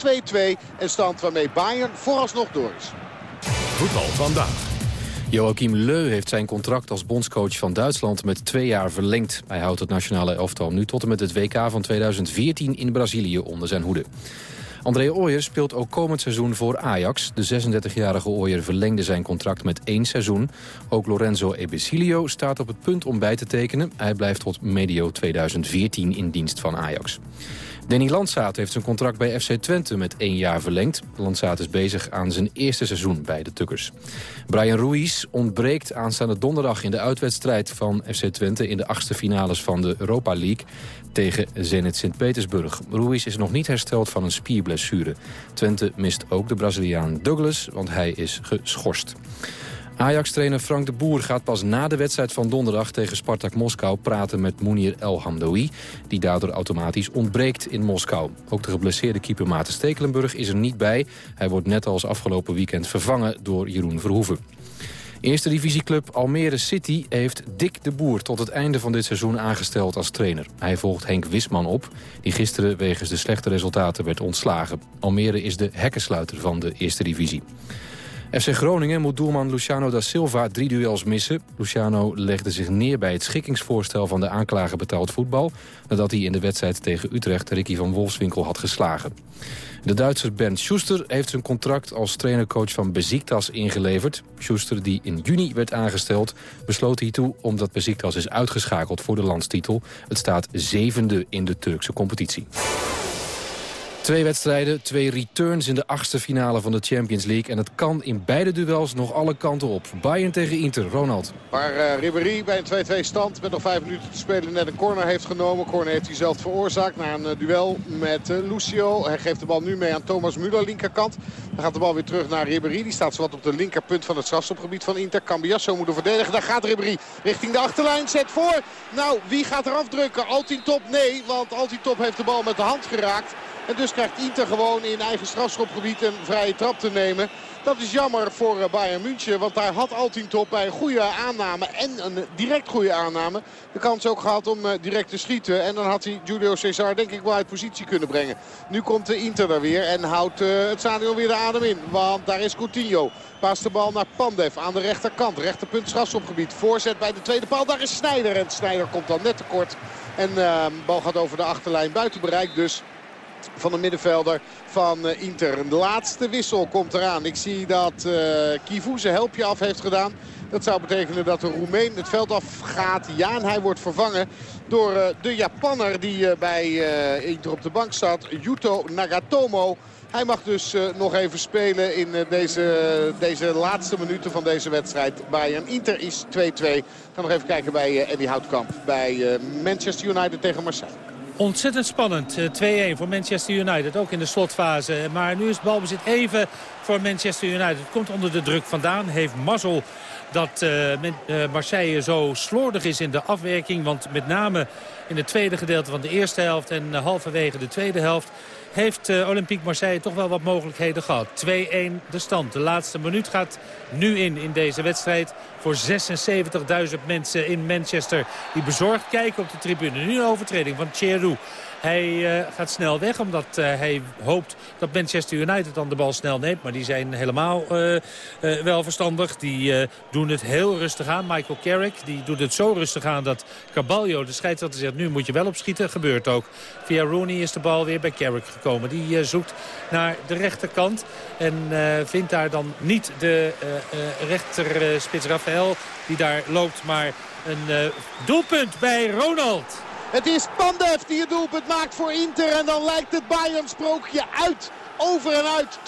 en stand waarmee Bayern vooralsnog door is. Voetbal vandaag. Joachim Leu heeft zijn contract als bondscoach van Duitsland met twee jaar verlengd. Hij houdt het nationale elftal nu tot en met het WK van 2014 in Brazilië onder zijn hoede. André Ooyer speelt ook komend seizoen voor Ajax. De 36-jarige Ooyer verlengde zijn contract met één seizoen. Ook Lorenzo Ebesilio staat op het punt om bij te tekenen. Hij blijft tot medio 2014 in dienst van Ajax. Danny Landsaat heeft zijn contract bij FC Twente met één jaar verlengd. Landsaat is bezig aan zijn eerste seizoen bij de Tukkers. Brian Ruiz ontbreekt aanstaande donderdag in de uitwedstrijd van FC Twente... in de achtste finales van de Europa League tegen Zenit Sint-Petersburg. Ruiz is nog niet hersteld van een spierblessure. Twente mist ook de Braziliaan Douglas, want hij is geschorst. Ajax-trainer Frank de Boer gaat pas na de wedstrijd van donderdag tegen Spartak Moskou praten met Mounir El Hamdoui, die daardoor automatisch ontbreekt in Moskou. Ook de geblesseerde keeper Maarten Stekelenburg is er niet bij. Hij wordt net als afgelopen weekend vervangen door Jeroen Verhoeven. Eerste divisieclub Almere City heeft Dick de Boer tot het einde van dit seizoen aangesteld als trainer. Hij volgt Henk Wisman op, die gisteren wegens de slechte resultaten werd ontslagen. Almere is de hekkensluiter van de eerste divisie. FC Groningen moet doelman Luciano da Silva drie duels missen. Luciano legde zich neer bij het schikkingsvoorstel van de aanklager betaald voetbal... nadat hij in de wedstrijd tegen Utrecht Ricky van Wolfswinkel had geslagen. De Duitser Bernd Schuster heeft zijn contract als trainercoach van Beziktas ingeleverd. Schuster, die in juni werd aangesteld, besloot hiertoe omdat Beziktas is uitgeschakeld voor de landstitel. Het staat zevende in de Turkse competitie. Twee wedstrijden, twee returns in de achtste finale van de Champions League. En het kan in beide duels nog alle kanten op. Bayern tegen Inter, Ronald. Waar uh, Ribéry bij een 2-2 stand met nog vijf minuten te spelen net een corner heeft genomen. Corner heeft hij zelf veroorzaakt na een uh, duel met uh, Lucio. Hij geeft de bal nu mee aan Thomas Müller, linkerkant. Dan gaat de bal weer terug naar Ribéry. Die staat zowat op de linkerpunt van het strafstopgebied van Inter. Cambiasso moeten verdedigen. Daar gaat Ribéry richting de achterlijn. Zet voor. Nou, wie gaat er afdrukken? Altintop? Nee, want Altintop heeft de bal met de hand geraakt. En dus krijgt Inter gewoon in eigen strafschopgebied een vrije trap te nemen. Dat is jammer voor eh, Bayern München. Want daar had Altintop bij een goede aanname en een direct goede aanname... de kans ook gehad om eh, direct te schieten. En dan had hij Julio Cesar denk ik wel uit positie kunnen brengen. Nu komt de Inter er weer en houdt eh, het stadion weer de adem in. Want daar is Coutinho. Paast de bal naar Pandev aan de rechterkant. Rechterpunt strafschopgebied. Voorzet bij de tweede paal. Daar is Snijder. En Snijder komt dan net tekort. En de bal gaat over de achterlijn. Buiten bereik dus van de middenvelder van Inter. De laatste wissel komt eraan. Ik zie dat uh, Kivu zijn helpje af heeft gedaan. Dat zou betekenen dat de Roemeen het veld afgaat. Ja, en hij wordt vervangen door uh, de Japanner die bij Inter op de bank staat. Yuto Nagatomo. Hij mag dus nog even spelen in deze, deze laatste minuten van deze wedstrijd. Bayern Inter is 2-2. Gaan nog even kijken bij Eddie Houtkamp. Bij Manchester United tegen Marseille. Ontzettend spannend. 2-1 voor Manchester United, ook in de slotfase. Maar nu is het balbezit even voor Manchester United. Het komt onder de druk vandaan. Heeft mazzel dat uh, Marseille zo slordig is in de afwerking. Want met name in het tweede gedeelte van de eerste helft en halverwege de tweede helft heeft uh, Olympique Marseille toch wel wat mogelijkheden gehad. 2-1 de stand. De laatste minuut gaat nu in in deze wedstrijd voor 76.000 mensen in Manchester. Die bezorgd kijken op de tribune. Nu een overtreding van Cherou. Hij uh, gaat snel weg omdat uh, hij hoopt dat Manchester United dan de bal snel neemt. Maar die zijn helemaal uh, wel verstandig. Die doen het heel rustig aan. Michael Carrick die doet het zo rustig aan dat Carballo, de scheidsrechter, zegt nu moet je wel opschieten. Gebeurt ook. Via Rooney is de bal weer bij Carrick gekomen. Die zoekt naar de rechterkant. En vindt daar dan niet de rechterspits Rafael die daar loopt. Maar een doelpunt bij Ronald. Het is Pandev die het doelpunt maakt voor Inter. En dan lijkt het Bayern-sprookje uit. Over en uit.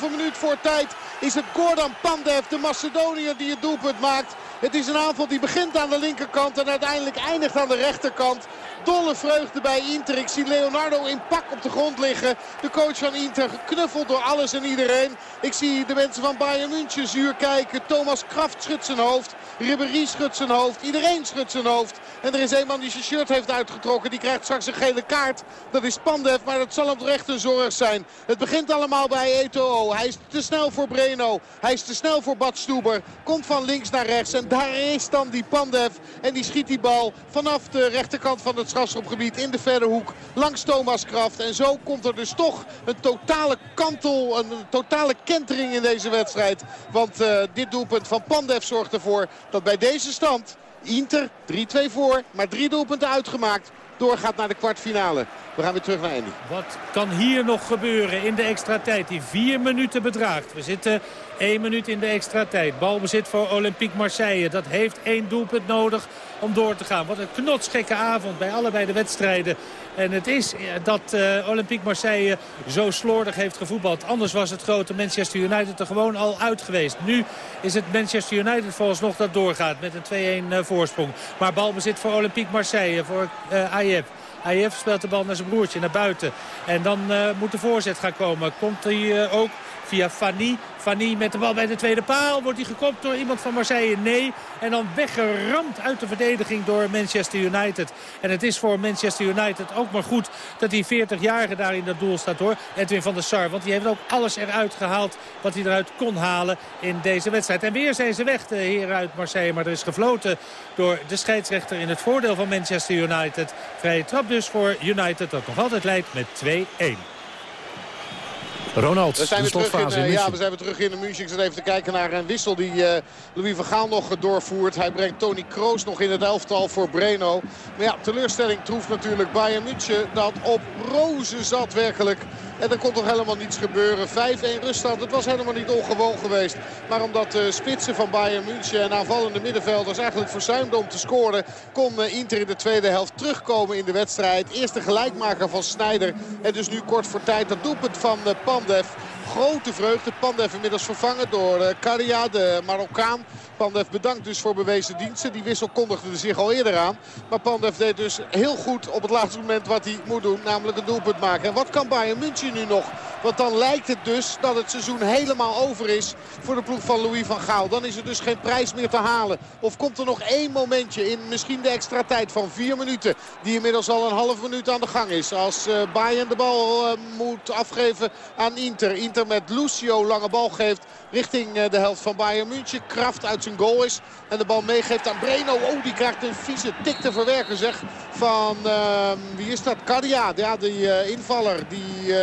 2,5 minuut voor tijd is het Gordon Pandev, de Macedoniër, die het doelpunt maakt. Het is een aanval die begint aan de linkerkant en uiteindelijk eindigt aan de rechterkant. Dolle vreugde bij Inter. Ik zie Leonardo in pak op de grond liggen. De coach van Inter geknuffeld door alles en iedereen. Ik zie de mensen van Bayern München zuur kijken. Thomas Kraft schudt zijn hoofd. Ribéry schudt zijn hoofd. Iedereen schudt zijn hoofd. En er is een man die zijn shirt heeft uitgetrokken. Die krijgt straks een gele kaart. Dat is Pandev, maar dat zal hem toch echt een zorg zijn. Het begint allemaal bij Eto'o. Hij is te snel voor Breno. Hij is te snel voor Bad Stuber. Komt van links naar rechts. En daar is dan die Pandev. En die schiet die bal vanaf de rechterkant van het strafschopgebied in de verre hoek. Langs Thomas Kraft. En zo komt er dus toch een totale kantel, een totale kentering in deze wedstrijd. Want uh, dit doelpunt van Pandev zorgt ervoor dat bij deze stand Inter 3-2 voor, maar drie doelpunten uitgemaakt. Doorgaat naar de kwartfinale. We gaan weer terug naar Andy. Wat kan hier nog gebeuren in de extra tijd die vier minuten bedraagt? We zitten één minuut in de extra tijd. Balbezit voor Olympique Marseille. Dat heeft één doelpunt nodig om door te gaan. Wat een knotsgekke avond bij allebei de wedstrijden. En het is dat uh, Olympique Marseille zo slordig heeft gevoetbald. Anders was het grote Manchester United er gewoon al uit geweest. Nu is het Manchester United volgens nog dat doorgaat met een 2-1 uh, voorsprong. Maar balbezit voor Olympique Marseille, voor uh, speelt de bal naar zijn broertje, naar buiten. En dan moet de voorzet gaan komen. Komt hij ook via Fanny. Fanny met de bal bij de tweede paal. Wordt hij gekopt door iemand van Marseille? Nee. En dan weggeramd uit de verdediging door Manchester United. En het is voor Manchester United ook maar goed dat die 40-jarige daar in dat doel staat hoor. Edwin van der Sar. Want die heeft ook alles eruit gehaald wat hij eruit kon halen in deze wedstrijd. En weer zijn ze weg, de heren uit Marseille. Maar er is gefloten door de scheidsrechter in het voordeel van Manchester United. Vrije trap dus voor United dat nog altijd leidt met 2-1. Ronald, we zijn de slotfase in, in uh, ja, we zijn weer terug in de München. Ik zit even te kijken naar een wissel die uh, Louis van Gaal nog doorvoert. Hij brengt Tony Kroos nog in het elftal voor Breno. Maar ja, teleurstelling troeft natuurlijk Bayern München. Dat op rozen zat werkelijk En er kon toch helemaal niets gebeuren. 5-1 ruststand. Het was helemaal niet ongewoon geweest. Maar omdat de spitsen van Bayern München en aanvallende middenvelders eigenlijk verzuimden om te scoren... kon eh, Inter in de tweede helft terugkomen in de wedstrijd. Eerste gelijkmaker van Sneijder. En dus nu kort voor tijd dat doelpunt van eh, Pandev. Grote vreugde. Pandev inmiddels vervangen door Karia, eh, de Marokkaan. Pandev bedankt dus voor bewezen diensten. Die wissel kondigde zich al eerder aan. Maar Pandev deed dus heel goed op het laatste moment wat hij moet doen. Namelijk een doelpunt maken. En wat kan Bayern München nu nog? Want dan lijkt het dus dat het seizoen helemaal over is voor de ploeg van Louis van Gaal. Dan is er dus geen prijs meer te halen. Of komt er nog één momentje in misschien de extra tijd van vier minuten. Die inmiddels al een half minuut aan de gang is. Als uh, Bayern de bal uh, moet afgeven aan Inter. Inter met Lucio lange bal geeft richting uh, de helft van Bayern München. Kraft uit zijn goal is. En de bal meegeeft aan Breno. Oh, die krijgt een vieze tik te verwerken zeg. Van, wie is dat? Cardia. Ja, die invaller. Die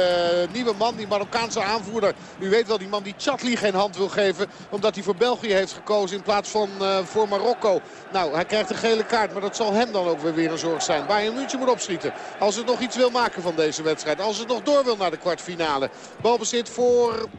nieuwe man die Marokkaanse aanvoerder. U weet wel, die man die Chatli geen hand wil geven. Omdat hij voor België heeft gekozen in plaats van uh, voor Marokko. Nou, hij krijgt een gele kaart. Maar dat zal hem dan ook weer, weer een zorg zijn. Bayern München moet opschieten. Als het nog iets wil maken van deze wedstrijd. Als het nog door wil naar de kwartfinale. Balbezit voor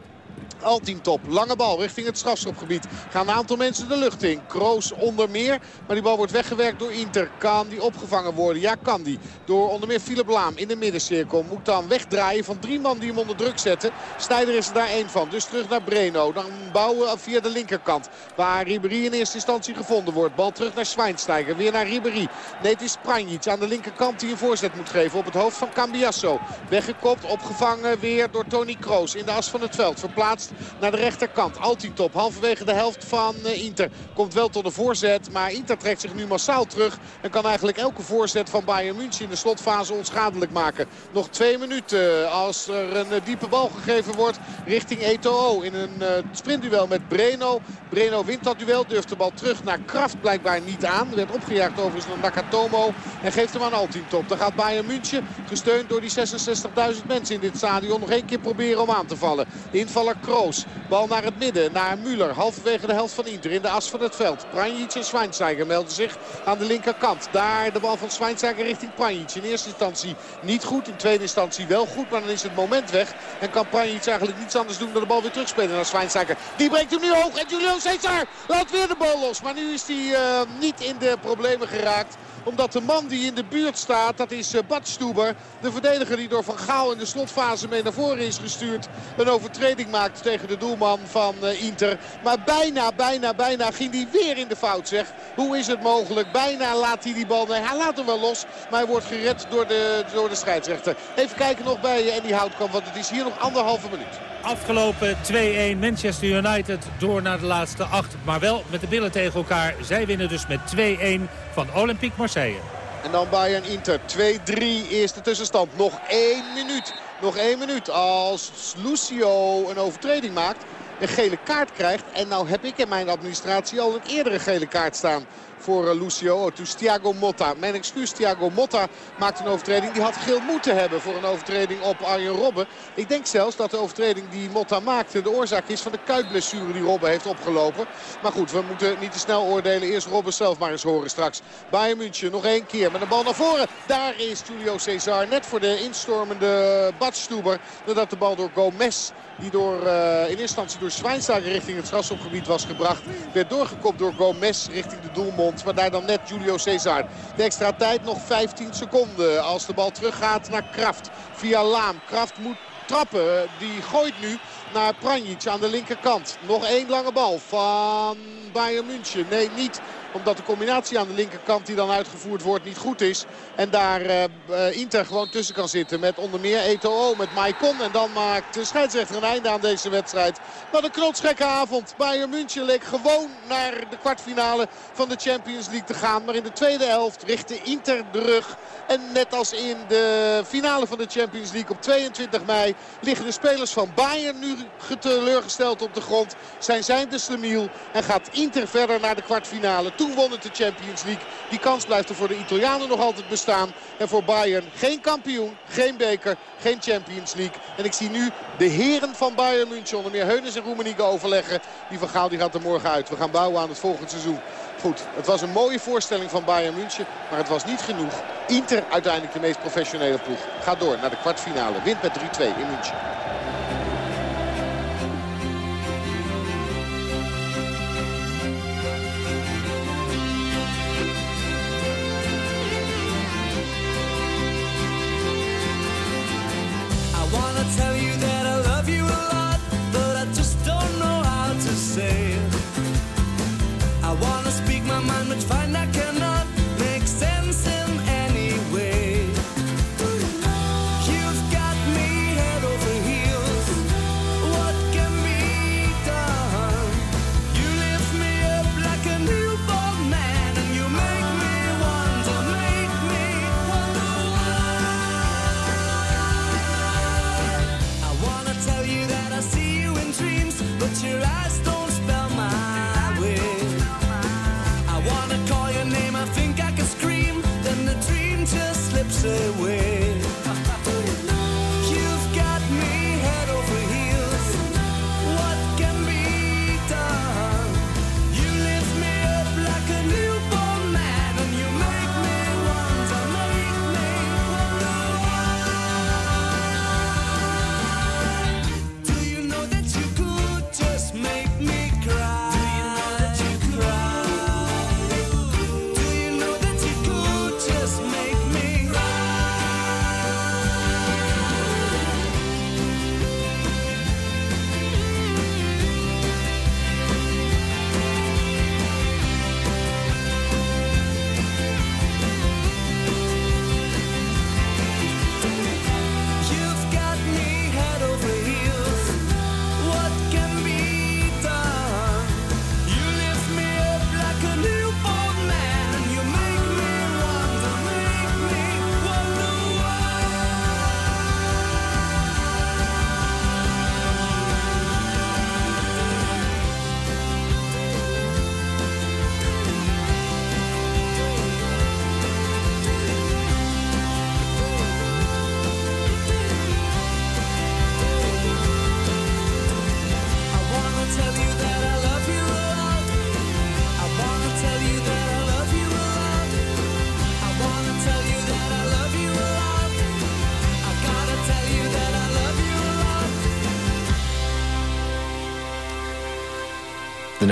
Altintop. Lange bal richting het strafschopgebied. Gaan een aantal mensen de lucht in. Kroos onder meer. Maar die bal wordt weggewerkt door Inter. Kan die opgevangen worden? Ja, kan die. Door onder meer Philip Laam in de middencirkel. Moet dan wegdraaien van drie man die hem onder druk zetten. Snijder is er daar één van. Dus terug naar Breno. Dan bouwen via de linkerkant. Waar Ribéry in eerste instantie gevonden wordt. Bal terug naar Schweinsteiger. Weer naar Ribéry. Nee, het is Pranjic aan de linkerkant die een voorzet moet geven. Op het hoofd van Cambiasso. Weggekopt, opgevangen weer door Tony Kroos. In de as van het veld. Verplaatst naar de rechterkant. Altitop halverwege de helft van eh, Inter. Komt wel tot een voorzet. Maar Inter trekt zich nu massaal terug. En kan eigenlijk elke voorzet van Bayern München in de slotfase onschadelijk maken. Nog twee minuten als er een eh, diepe bal gegeven wordt richting Eto'o. In een uh, sprintduel met Breno. Breno wint dat duel. Durft de bal terug naar Kraft blijkbaar niet aan. Er werd opgejaagd overigens naar Nakatomo. En geeft hem aan Altintop. Dan gaat Bayern München gesteund door die 66.000 mensen in dit stadion. Nog één keer proberen om aan te vallen. De invaller Kroos. Bal naar het midden, naar Müller. Halverwege de helft van Inter in de as van het veld. Pranjic en Schweinsteiger melden zich aan de linkerkant. Daar de bal van Schweinsteiger richting Pranjic. In eerste instantie niet goed, in tweede instantie wel goed. Maar dan is het moment weg. En kan Pranjic eigenlijk niets anders doen dan de bal weer terugspelen naar Schweinsteiger. Die brengt hem nu hoog en Julio Cesar laat weer de bal los. Maar nu is hij uh, niet in de problemen geraakt omdat de man die in de buurt staat, dat is uh, Bad Stuber. De verdediger die door Van Gaal in de slotfase mee naar voren is gestuurd. Een overtreding maakt tegen de doelman van uh, Inter. Maar bijna, bijna, bijna ging hij weer in de fout zeg. Hoe is het mogelijk? Bijna laat hij die bal... Nee, hij laat hem wel los. Maar hij wordt gered door de, door de scheidsrechter. Even kijken nog bij Andy Houtkamp. Want het is hier nog anderhalve minuut. Afgelopen 2-1 Manchester United door naar de laatste acht. Maar wel met de billen tegen elkaar. Zij winnen dus met 2-1 van Olympique Marseille. En dan Bayern Inter. 2-3 eerste tussenstand. Nog één minuut. Nog één minuut als Lucio een overtreding maakt. Een gele kaart krijgt. En nou heb ik in mijn administratie al een eerdere gele kaart staan voor eh, Lucio. Toen Thiago Motta. Mijn excuus, Thiago Motta maakt een overtreding. Die had geel moeten hebben voor een overtreding op Arjen Robben. Ik denk zelfs dat de overtreding die Motta maakte de oorzaak is van de kuitblessure die Robben heeft opgelopen. Maar goed, we moeten niet te snel oordelen. Eerst Robben zelf maar eens horen straks. Bayern München nog één keer met een bal naar voren. Daar is Julio Cesar net voor de instormende Badstuber. Nadat de bal door Gomez die door, uh, in eerste instantie door Zwijnsteiger richting het strafschopgebied was gebracht. Werd doorgekopt door Gomez richting de doelmond. Maar daar dan net Julio Cesar. De extra tijd nog 15 seconden als de bal teruggaat naar Kraft. Via Laam. Kraft moet trappen. Die gooit nu naar Pranjic aan de linkerkant. Nog één lange bal van Bayern München. Nee, niet omdat de combinatie aan de linkerkant die dan uitgevoerd wordt niet goed is. En daar uh, Inter gewoon tussen kan zitten met onder meer Eto'o, met Maicon. En dan maakt de scheidsrechter een einde aan deze wedstrijd. Wat een knotsgekke avond. Bayern München leek gewoon naar de kwartfinale van de Champions League te gaan. Maar in de tweede helft richtte Inter de rug. En net als in de finale van de Champions League op 22 mei liggen de spelers van Bayern nu teleurgesteld op de grond. Zijn zijn de slemiel en gaat Inter verder naar de kwartfinale. Toen won het de Champions League. Die kans blijft er voor de Italianen nog altijd bestaan. En voor Bayern geen kampioen, geen beker, geen Champions League. En ik zie nu de heren van Bayern München onder meer Heunes en Roemenieke overleggen. Die van Gaal die gaat er morgen uit. We gaan bouwen aan het volgende seizoen Goed, het was een mooie voorstelling van Bayern München. Maar het was niet genoeg. Inter uiteindelijk de meest professionele ploeg. Gaat door naar de kwartfinale. Wint met 3-2 in München.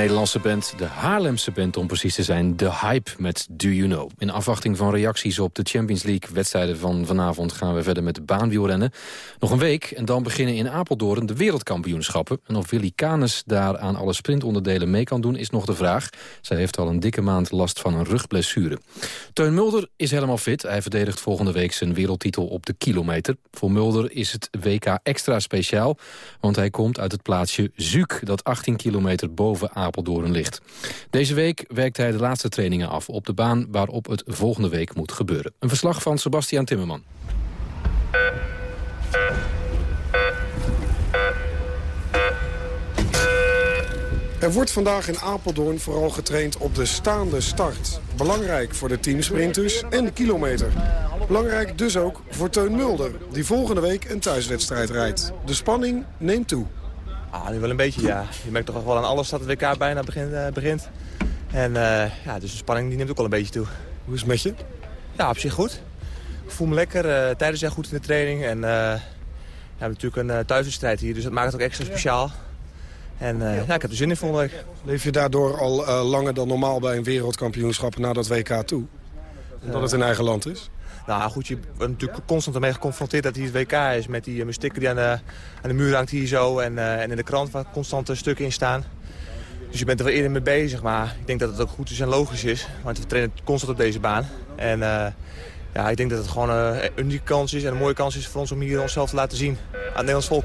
Nederlandse band, de Haarlemse band om precies te zijn, The Hype met Do You Know. In afwachting van reacties op de Champions League wedstrijden van vanavond gaan we verder met de baanwielrennen. Nog een week en dan beginnen in Apeldoorn de wereldkampioenschappen. En of Willy Canes daar aan alle sprintonderdelen mee kan doen is nog de vraag. Zij heeft al een dikke maand last van een rugblessure. Teun Mulder is helemaal fit. Hij verdedigt volgende week zijn wereldtitel op de kilometer. Voor Mulder is het WK extra speciaal, want hij komt uit het plaatsje Zuuk... dat 18 kilometer boven Apeldoorn ligt. Deze week werkt hij de laatste trainingen af op de baan waarop het volgende week moet gebeuren. Een verslag van Sebastian Timmerman. Er wordt vandaag in Apeldoorn vooral getraind op de staande start. Belangrijk voor de teamsprinters en de kilometer. Belangrijk dus ook voor Teun Mulder, die volgende week een thuiswedstrijd rijdt. De spanning neemt toe. Ah, nu wel een beetje, ja. Je merkt toch wel aan alles dat het WK bijna begint. Uh, begint. En uh, ja, dus de spanning die neemt ook wel een beetje toe. Hoe is het met je? Ja, op zich goed. Ik voel me lekker. Uh, tijdens zijn goed in de training. En ja, we hebben natuurlijk een thuiswedstrijd hier, dus dat maakt het ook extra speciaal. En ja, ik heb er zin in volgende week. Leef je daardoor al langer dan normaal bij een wereldkampioenschap na dat WK toe? Omdat het in eigen land is? Nou goed, je wordt natuurlijk constant ermee geconfronteerd dat hij het WK is. Met die uh, sticker die aan de, aan de muur hangt hier zo. En, uh, en in de krant waar constante stukken in staan. Dus je bent er wel eerder mee bezig. Maar ik denk dat het ook goed is en logisch is. Want we trainen constant op deze baan. En ja, ik denk dat het gewoon een unieke kans is en een mooie kans is voor ons om hier onszelf te laten zien aan het Nederlands volk.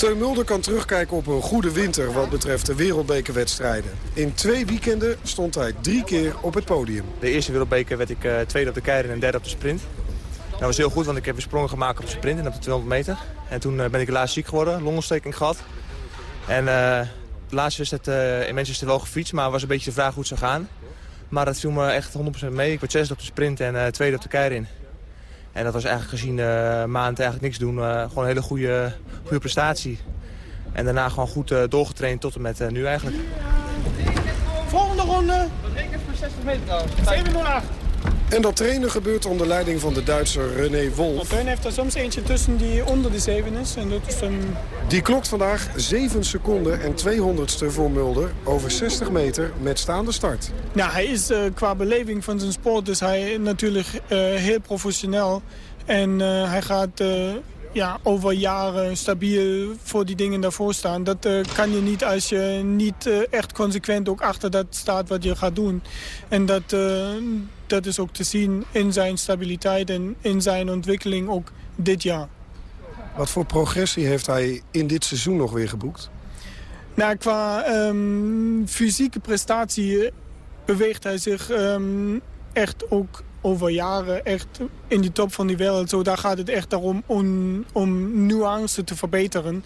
Teun Mulder kan terugkijken op een goede winter wat betreft de wereldbekerwedstrijden. In twee weekenden stond hij drie keer op het podium. De eerste wereldbeker werd ik uh, tweede op de keirin en derde op de sprint. Dat was heel goed, want ik heb een sprong gemaakt op de sprint en op de 200 meter. En toen uh, ben ik helaas ziek geworden, longontsteking gehad. En uh, de laatste wedstrijd uh, in Manchester wel gefietst, maar was een beetje de vraag hoe het zou gaan. Maar dat viel me echt 100% mee. Ik werd zesde op de sprint en tweede op de keirin. En dat was eigenlijk gezien uh, maand eigenlijk niks doen. Uh, gewoon een hele goede, goede prestatie. En daarna gewoon goed doorgetraind tot en met nu eigenlijk. Volgende ronde. Dat rekent voor 60 meter trouwens. 708. En dat trainen gebeurt onder leiding van de Duitser René Wolf. Teun heeft er soms eentje tussen die onder de 7 is. En dat is een... Die klokt vandaag 7 seconden en 200ste voor Mulder over 60 meter met staande start. Nou, hij is uh, qua beleving van zijn sport dus hij natuurlijk uh, heel professioneel. En uh, hij gaat ja, over jaren stabiel voor die dingen daarvoor staan. Dat uh, kan je niet als je niet uh, echt consequent ook achter dat staat wat je gaat doen. En dat, uh, dat is ook te zien in zijn stabiliteit en in zijn ontwikkeling ook dit jaar. Wat voor progressie heeft hij in dit seizoen nog weer geboekt? Nou, qua um, fysieke prestatie beweegt hij zich um, echt ook over jaren echt in die top van die wereld. Zo, daar gaat het echt daarom om, om nuance te verbeteren.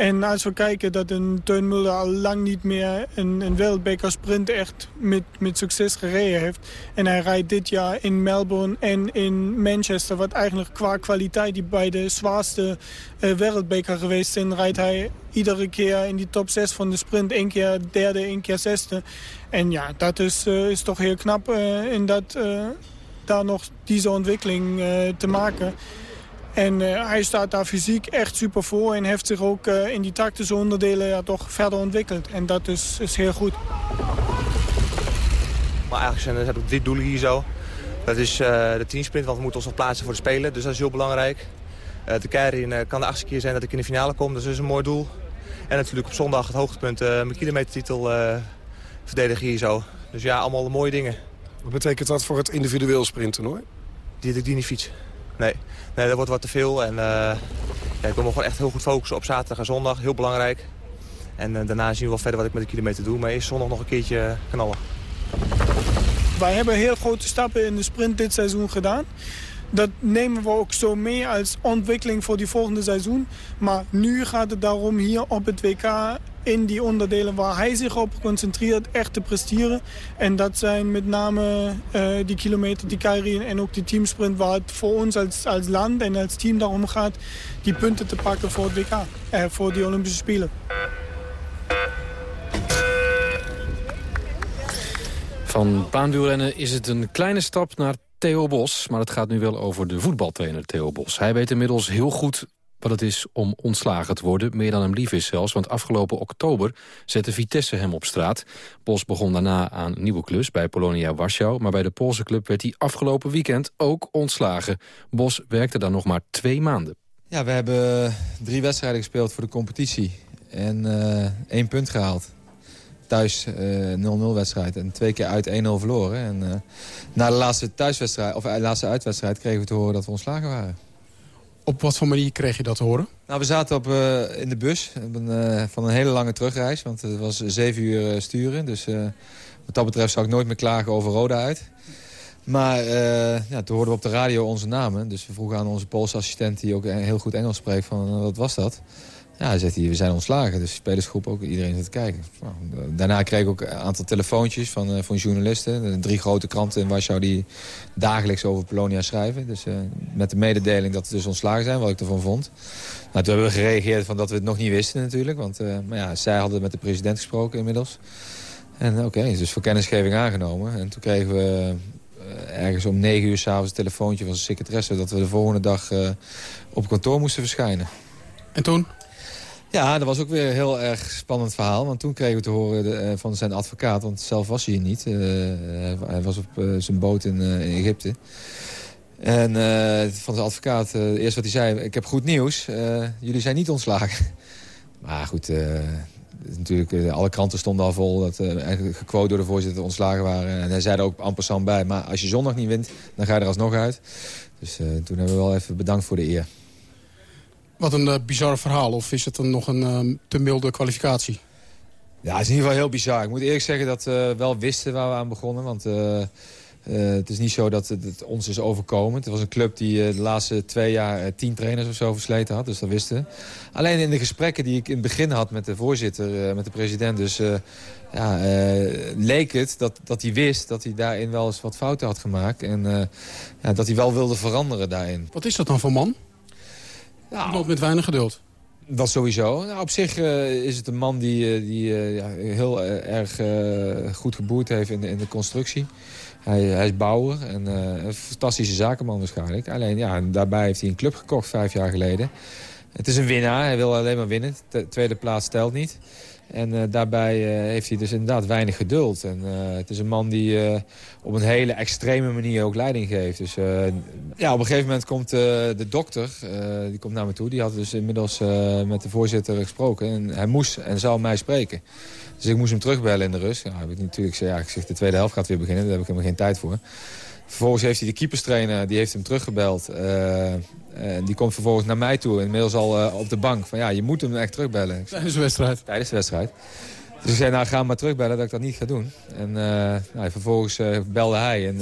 En als we kijken dat een Teun Mulder al lang niet meer een, een wereldbeker sprint echt met, met succes gereden heeft. En hij rijdt dit jaar in Melbourne en in Manchester, wat eigenlijk qua kwaliteit die bij de zwaarste uh, wereldbeker geweest zijn, rijdt hij iedere keer in die top 6 van de sprint. één keer derde, één keer zesde. En ja, dat is, uh, is toch heel knap uh, in dat daar nog deze ontwikkeling uh, te maken. En uh, hij staat daar fysiek echt super voor en heeft zich ook uh, in die tactische onderdelen ja, toch verder ontwikkeld. En dat is, is heel goed. Maar eigenlijk zijn, heb ik drie doelen hier zo. Dat is de teamsprint, want we moeten ons nog plaatsen voor de Spelen. Dus dat is heel belangrijk. de keirin kan de achtste keer zijn dat ik in de finale kom, dus dat is een mooi doel. En natuurlijk op zondag het hoogtepunt, mijn kilometertitel verdedigen hier zo. Dus ja, allemaal mooie dingen. Wat betekent dat voor het individueel sprinten Die ik die niet fiets. Nee. nee, dat wordt wat te veel. En, uh, ja, ik wil me gewoon echt heel goed focussen op zaterdag en zondag. Heel belangrijk. En uh, daarna zien we wel verder wat ik met de kilometer doe. Maar eerst zondag nog een keertje knallen. Wij hebben heel grote stappen in de sprint dit seizoen gedaan. Dat nemen we ook zo mee als ontwikkeling voor die volgende seizoen. Maar nu gaat het daarom hier op het WK in die onderdelen waar hij zich op concentreert echt te presteren. En dat zijn met name uh, die kilometer, die Kairin en ook die teamsprint... waar het voor ons als, als land en als team daarom gaat... die punten te pakken voor het WK, eh, voor die Olympische Spelen. Van baanwielrennen is het een kleine stap naar Theo Bos. Maar het gaat nu wel over de voetbaltrainer Theo Bos. Hij weet inmiddels heel goed wat het is om ontslagen te worden. Meer dan hem lief is zelfs, want afgelopen oktober zette Vitesse hem op straat. Bos begon daarna aan nieuwe klus bij Polonia Warschau... maar bij de Poolse club werd hij afgelopen weekend ook ontslagen. Bos werkte dan nog maar twee maanden. Ja, we hebben drie wedstrijden gespeeld voor de competitie. En uh, één punt gehaald. Thuis 0-0 uh, wedstrijd en twee keer uit 1-0 verloren. En uh, na de laatste, thuiswedstrijd, of, laatste uitwedstrijd kregen we te horen dat we ontslagen waren. Op wat voor manier kreeg je dat te horen? Nou, we zaten op, uh, in de bus uh, van een hele lange terugreis. Want het was zeven uur uh, sturen. Dus wat dat betreft zou ik nooit meer klagen over Roda uit. Maar ja, toen hoorden we op de radio onze namen. Dus we vroegen aan onze Poolse assistent... die ook heel goed Engels spreekt, van wat was dat? Ja, zegt hij, we zijn ontslagen. Dus de spelersgroep ook, iedereen zit te kijken. Nou, daarna kreeg ik ook een aantal telefoontjes van, uh, van journalisten. Drie grote kranten in Warschau die dagelijks over Polonia schrijven. Dus uh, met de mededeling dat we dus ontslagen zijn, wat ik ervan vond. Nou, toen hebben we gereageerd van dat we het nog niet wisten natuurlijk. Want maar ja, zij hadden met de president gesproken inmiddels. En oké, dus voor kennisgeving aangenomen. En toen kregen we ergens om negen uur s'avonds een telefoontje van zijn secretaresse... dat we de volgende dag op kantoor moesten verschijnen. En toen? Ja, dat was ook weer een heel erg spannend verhaal. Want toen kregen we te horen de, uh, van zijn advocaat, want zelf was hij hier niet. Uh, hij was op uh, zijn boot in, in Egypte. En van zijn advocaat, eerst wat hij zei, ik heb goed nieuws. jullie zijn niet ontslagen. (laughs) Maar goed, natuurlijk, alle kranten stonden al vol. Dat eigenlijk gequote door de voorzitter ontslagen waren. En hij zei er ook amper bij. Maar als je zondag niet wint, dan ga je er alsnog uit. Dus toen hebben we wel even bedankt voor de eer. Wat een uh, bizar verhaal. Of is het dan nog een uh, te milde kwalificatie? Ja, het is in ieder geval heel bizar. Ik moet eerlijk zeggen dat we wel wisten waar we aan begonnen. Want uh, het is niet zo dat het, het, ons is overkomen. Het was een club die de laatste twee jaar tien trainers of zo versleten had. Dus dat wisten we. Alleen in de gesprekken die ik in het begin had met de voorzitter, met de president... dus ja, leek het dat, dat hij wist dat hij daarin wel eens wat fouten had gemaakt. En ja, dat hij wel wilde veranderen daarin. Wat is dat dan voor man? Nou, met weinig geduld. Dat sowieso. Nou, op zich uh, is het een man die, uh, die uh, ja, heel erg goed geboerd heeft in de, in de constructie. Hij, hij, is bouwer en een fantastische zakenman waarschijnlijk. Alleen ja, daarbij heeft hij een club gekocht vijf jaar geleden. Het is een winnaar, hij wil alleen maar winnen. De tweede plaats telt niet. En uh, daarbij uh, heeft hij dus inderdaad weinig geduld. En uh, het is een man die op een hele extreme manier ook leiding geeft. Dus ja, op een gegeven moment komt de dokter, die komt naar me toe. Die had dus inmiddels met de voorzitter gesproken. En hij moest en zou mij spreken. Dus ik moest hem terugbellen in de rust. Ja, heb ik natuurlijk zei, ja, ik zeg, de tweede helft gaat weer beginnen. Daar heb ik helemaal geen tijd voor. Vervolgens heeft hij de keeperstrainer, die heeft hem teruggebeld. Uh, die komt vervolgens naar mij toe, inmiddels al uh, op de bank. Van ja, je moet hem echt terugbellen. Tijdens de wedstrijd? Tijdens de wedstrijd. Dus ik zei, nou ga maar terugbellen dat ik dat niet ga doen. En nou, vervolgens belde hij en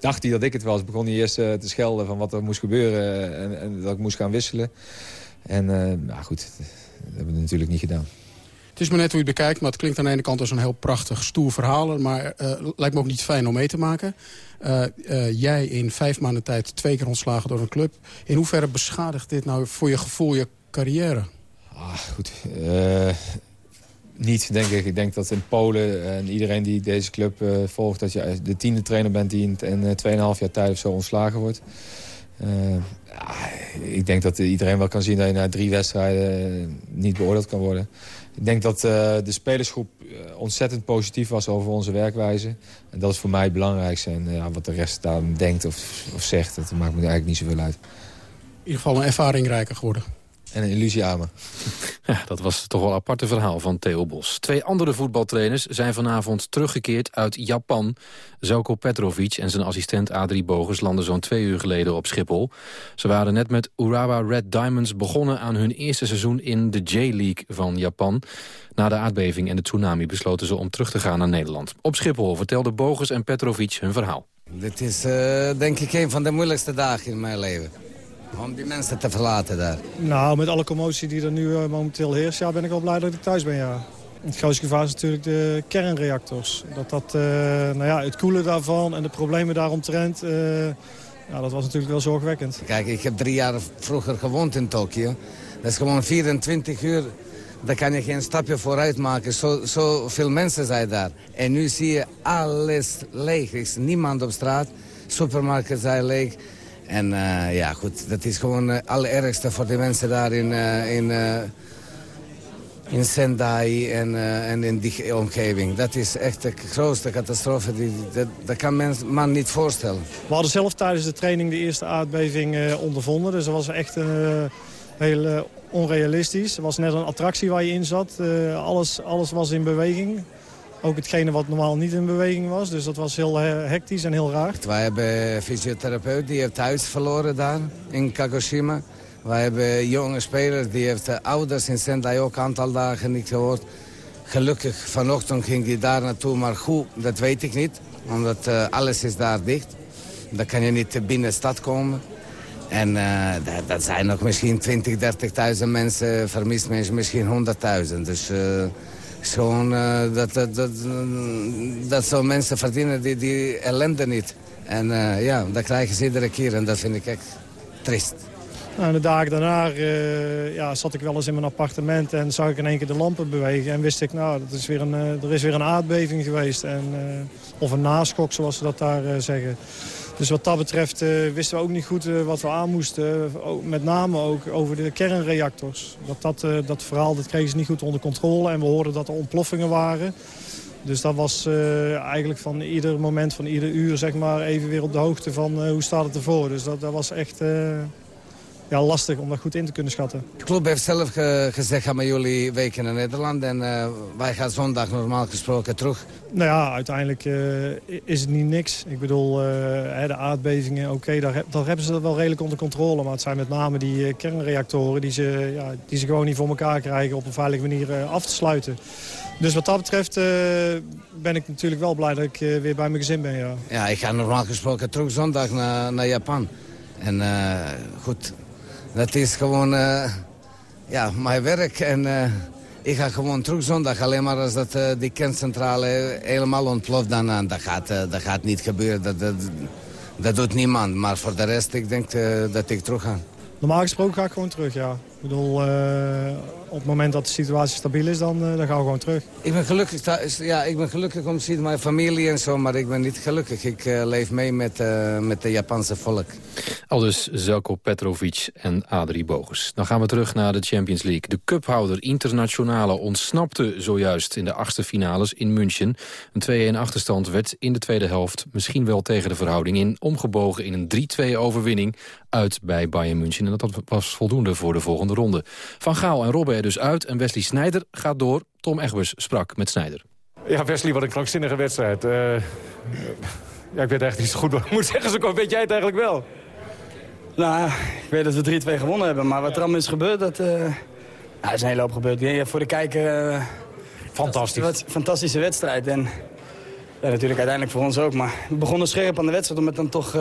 dacht hij dat ik het was. Begon hij eerst te schelden van wat er moest gebeuren en, en dat ik moest gaan wisselen. En nou goed, dat hebben we natuurlijk niet gedaan. Is maar net hoe je bekijkt, maar het klinkt aan de ene kant als een heel prachtig, stoer verhaal. Maar uh, lijkt me ook niet fijn om mee te maken. Uh, uh, jij in vijf maanden tijd twee keer ontslagen door een club. In hoeverre beschadigt dit nou voor je gevoel je carrière? Ah, goed. niet, denk ik. Ik denk dat in Polen en iedereen die deze club volgt... dat je de tiende trainer bent die in, in 2,5 jaar tijd of zo ontslagen wordt. ik denk dat iedereen wel kan zien dat je na drie wedstrijden niet beoordeeld kan worden. Ik denk dat uh, de spelersgroep eh, ontzettend positief was over onze werkwijze. En dat is voor mij het belangrijkste. En uh, wat de rest daar denkt of, of zegt, dat maakt me eigenlijk niet zoveel uit. In ieder geval een ervaringrijker geworden. En een illusie aan me. Ja, dat was toch wel een aparte verhaal van Theo Bos. Twee andere voetbaltrainers zijn vanavond teruggekeerd uit Japan. Zelko Petrovic en zijn assistent Adrie Bogus landen zo'n twee uur geleden op Schiphol. Ze waren net met Urawa Red Diamonds begonnen aan hun eerste seizoen in de J-League van Japan. Na de aardbeving en de tsunami besloten ze om terug te gaan naar Nederland. Op Schiphol vertelden Bogus en Petrovic hun verhaal. Dit is uh, denk ik een van de moeilijkste dagen in mijn leven. Om die mensen te verlaten daar. Nou, met alle commotie die er nu uh, momenteel heerst, ja, ben ik wel blij dat ik thuis ben, ja. Het grootste gevaar is natuurlijk de kernreactors. Dat dat, uh, nou ja, het koelen daarvan en de problemen daaromtrent, uh, ja, dat was natuurlijk wel zorgwekkend. Kijk, ik heb drie jaar vroeger gewoond in Tokio. Dat is gewoon 24 uur, daar kan je geen stapje vooruit maken. Zo, zo veel mensen zijn daar. En nu zie je alles leeg. Er is niemand op straat. Supermarkten zijn leeg. En uh, ja, goed, dat is gewoon het uh, allerergste voor de mensen daar in, uh, in, in Sendai en, en in die omgeving. Dat is echt de grootste catastrofe, die, dat, kan men man niet voorstellen. We hadden zelf tijdens de training de eerste aardbeving ondervonden. Dus dat was echt heel onrealistisch. Het was net een attractie waar je in zat. alles, alles was in beweging. Ook hetgene wat normaal niet in beweging was. Dus dat was heel hectisch en heel raar. Wij hebben een fysiotherapeut die heeft thuis verloren daar in Kagoshima. Wij hebben jonge spelers die heeft ouders in Sendai ook een aantal dagen niet gehoord. Gelukkig vanochtend ging hij daar naartoe, maar goed, dat weet ik niet. Omdat uh, alles is daar dicht. Dan kan je niet binnen de stad komen. En uh, dat, dat, zijn nog misschien 20, 30.000 mensen, vermist mensen misschien 100.000. Dus... uh, dat, dat, dat, dat zo mensen verdienen die, die ellende niet. En uh, ja, dat krijgen ze iedere keer en dat vind ik echt triest. Nou, de dagen daarna uh, ja, zat ik wel eens in mijn appartement en zag ik in één keer de lampen bewegen. En wist ik, nou, dat is weer een, er is weer een aardbeving geweest. En, of een naschok, zoals ze dat daar zeggen. Dus wat dat betreft uh, wisten we ook niet goed uh, wat we aan moesten. met name ook over de kernreactors. Dat, dat, uh, dat verhaal dat kregen ze niet goed onder controle. En we hoorden dat er ontploffingen waren. Dus dat was eigenlijk van ieder moment, van ieder uur zeg maar, even weer op de hoogte van hoe staat het ervoor. Dus dat, dat was echt ja, lastig om dat goed in te kunnen schatten. De club heeft zelf ge gezegd, gaan met jullie weken naar Nederland. En uh, wij gaan zondag normaal gesproken terug. Nou ja, uiteindelijk uh, is het niet niks. Ik bedoel, uh, de aardbevingen, oké, okay, daar, daar, hebben ze dat wel redelijk onder controle. Maar het zijn met name die kernreactoren die ze, ja, die ze gewoon niet voor elkaar krijgen... op een veilige manier af te sluiten. Dus wat dat betreft ben ik natuurlijk wel blij dat ik weer bij mijn gezin ben, ja. Ja, ik ga normaal gesproken terug zondag naar, naar Japan. En goed, dat is gewoon uh, ja, mijn werk. En uh, ik ga gewoon terug zondag. Alleen maar als dat, uh, die kerncentrale helemaal ontploft, dan dat gaat, dat gaat niet gebeuren. Dat, dat, dat doet niemand. Maar voor de rest, ik denk dat ik terug ga. Normaal gesproken ga ik gewoon terug, ja. Ik bedoel, eh, op het moment dat de situatie stabiel is, dan, eh, dan gaan we gewoon terug. Ik ben gelukkig, ja, ik ben gelukkig om te zien mijn familie en zo, maar ik ben niet gelukkig. Ik eh, leef mee met, uh, met de Japanse volk. Aldus Zelko Petrovic en Adrie Bogus. Dan gaan we terug naar de Champions League. De cuphouder Internationale ontsnapte zojuist in de achtste finales in München. Een 2-1 achterstand werd in de tweede helft misschien wel tegen de verhouding in... omgebogen in een 3-2 overwinning uit bij Bayern München. En dat was voldoende voor de volgende ronde. Van Gaal en Robben er dus uit en Wesley Sneijder gaat door. Tom Egbers sprak met Sneijder. Ja, Wesley, wat een krankzinnige wedstrijd. Uh, ja, ik weet echt niet zo goed wat ik moet zeggen. Zo weet jij het eigenlijk wel? Nou, ik weet dat we 3-2 gewonnen hebben. Maar wat er allemaal is gebeurd, dat, uh, nou, is een hele hoop gebeurd. Ja, voor de kijker... Uh, Fantastisch. Wat, fantastische wedstrijd. En ja, natuurlijk uiteindelijk voor ons ook. Maar we begonnen scherp aan de wedstrijd om het dan toch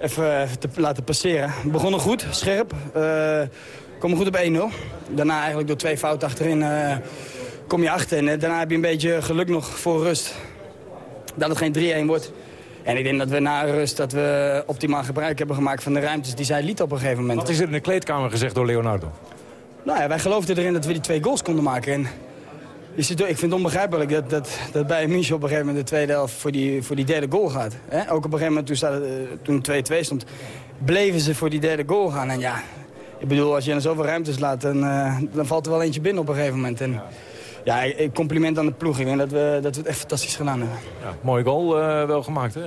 even, te laten passeren. We begonnen goed, scherp. Uh, komen goed op 1-0. Daarna eigenlijk door twee fouten achterin uh, kom je achter. En uh, daarna heb je een beetje geluk nog voor rust. Dat het geen 3-1 wordt. En ik denk dat we na rust dat we optimaal gebruik hebben gemaakt van de ruimtes die zij liet op een gegeven moment. Wat is er in de kleedkamer gezegd door Leonardo? Nou ja, wij geloofden erin dat we die twee goals konden maken. En ik vind het onbegrijpelijk dat, dat, dat bij München op een gegeven moment de tweede helft voor die, voor die derde goal gaat. Ook op een gegeven moment toen, staat, toen 2-2 stond, bleven ze voor die derde goal gaan. En ja, ik bedoel, als je er zoveel ruimtes laat, dan, uh, dan valt er wel eentje binnen op een gegeven moment. En, ja, compliment aan de ploeg. Ik denk dat we, dat we het echt fantastisch gedaan hebben. Ja, mooi goal uh, wel gemaakt, hè?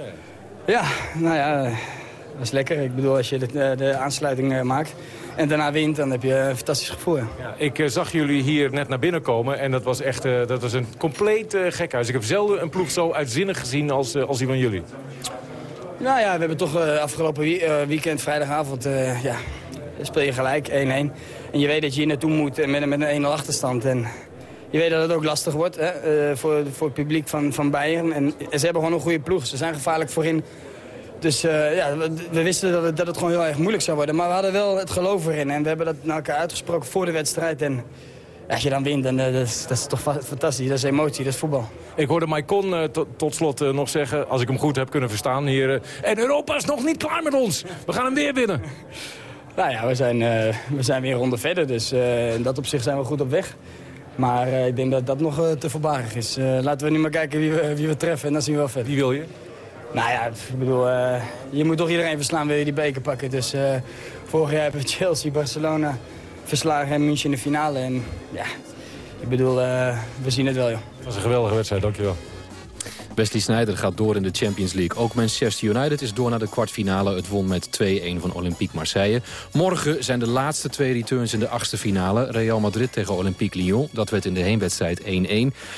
Ja, nou ja, dat is lekker. Ik bedoel, als je de, de aansluiting uh, maakt en daarna wint, dan heb je een fantastisch gevoel. Ja. ik uh, zag jullie hier net naar binnen komen en dat was echt uh, dat was een compleet gekhuis. Ik heb zelden een ploeg zo uitzinnig gezien als, als die van jullie. Nou ja, we hebben toch afgelopen weekend, vrijdagavond, ja, speel je gelijk, 1-1. En je weet dat je hier naartoe moet met, met een 1-0 achterstand. En je weet dat het ook lastig wordt hè, uh, voor, voor het publiek van, van Bayern. En ze hebben gewoon een goede ploeg. Ze zijn gevaarlijk voorin. Dus uh, ja, we, wisten dat het, dat het gewoon heel erg moeilijk zou worden. Maar we hadden wel het geloof erin. En we hebben dat naar elkaar uitgesproken voor de wedstrijd. En als je dan wint, dan, uh, dat, is, dat toch fantastisch. Dat is emotie, dat is voetbal. Ik hoorde Maicon tot slot nog zeggen, als ik hem goed heb kunnen verstaan hier... en Europa is nog niet klaar met ons. We gaan hem weer winnen. Nou ja, we zijn, uh, we zijn weer een ronde verder, dus uh, in dat opzicht zijn we goed op weg. Maar uh, ik denk dat dat nog te voorbarig is. laten we nu maar kijken wie we, wie we treffen en dan zien we wel verder. Wie wil je? Nou ja, ik bedoel, je moet toch iedereen verslaan, wil je die beker pakken. Dus vorig jaar hebben we Chelsea, Barcelona verslagen en München in de finale. En ja, ik bedoel, we zien het wel, joh. Het was een geweldige wedstrijd, dankjewel. Wesley Sneijder gaat door in de Champions League. Ook Manchester United is door naar de kwartfinale. Het won met 2-1 van Olympique Marseille. Morgen zijn de laatste twee returns in de achtste finale. Real Madrid tegen Olympique Lyon. Dat werd in de heenwedstrijd 1-1.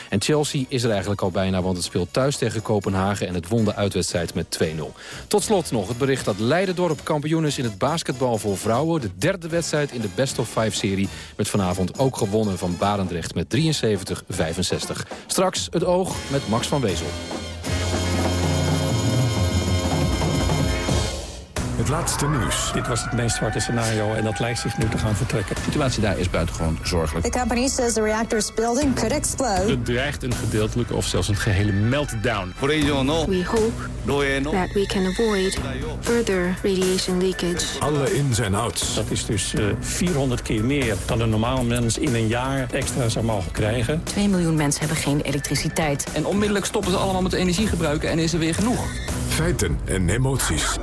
En Chelsea is er eigenlijk al bijna, want het speelt thuis tegen Kopenhagen... en het won de uitwedstrijd met 2-0. Tot slot nog het bericht dat Leidendorp kampioen is in het basketbal voor vrouwen. De derde wedstrijd in de Best of Five-serie werd vanavond ook gewonnen van Barendrecht met 73-65. Straks het oog met Max van Wezel. Het laatste nieuws. Dit was het meest zwarte scenario en dat lijkt zich nu te gaan vertrekken. De situatie daar is buitengewoon zorgelijk. The company says the reactor's building could explode. Het dreigt een gedeeltelijke of zelfs een gehele meltdown. We hope that we can avoid further radiation leakage. Alle ins en outs. Dat is dus uh, 400 keer meer dan een normaal mens in een jaar extra zou mogen krijgen. 2 miljoen mensen hebben geen elektriciteit. En onmiddellijk stoppen ze allemaal met energie gebruiken en is er weer genoeg. Feiten en emoties.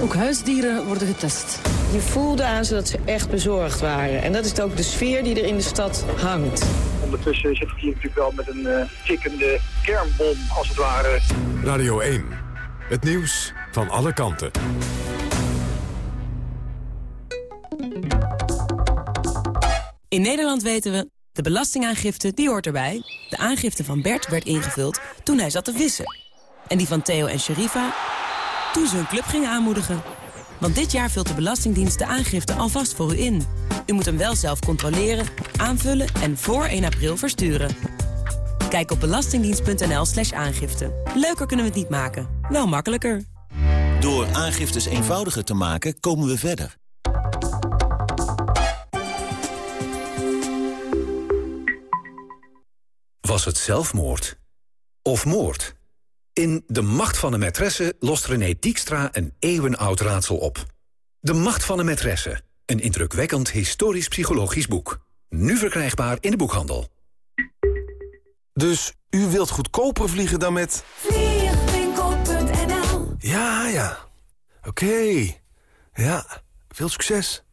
Ook huisdieren worden getest. Je voelde aan ze dat ze echt bezorgd waren. En dat is ook de sfeer die er in de stad hangt. Ondertussen zit ik hier natuurlijk wel met een uh, tikkende kernbom, als het ware. Radio 1. Het nieuws van alle kanten. In Nederland weten we, de belastingaangifte die hoort erbij. De aangifte van Bert werd ingevuld toen hij zat te vissen. En die van Theo en Sherifa toen ze hun club gingen aanmoedigen. Want dit jaar vult de Belastingdienst de aangifte alvast voor u in. U moet hem wel zelf controleren, aanvullen en voor 1 april versturen. Kijk op belastingdienst.nl slash aangifte. Leuker kunnen we het niet maken, wel makkelijker. Door aangiftes eenvoudiger te maken, komen we verder. Was het zelfmoord? Of moord? In De Macht van de Maîtresse lost René Diekstra een eeuwenoud raadsel op. De Macht van de Maîtresse. Een indrukwekkend historisch-psychologisch boek. Nu verkrijgbaar in de boekhandel. Dus u wilt goedkoper vliegen dan met... Vliegwinkel.nl Ja, ja. Oké. Ja, veel succes.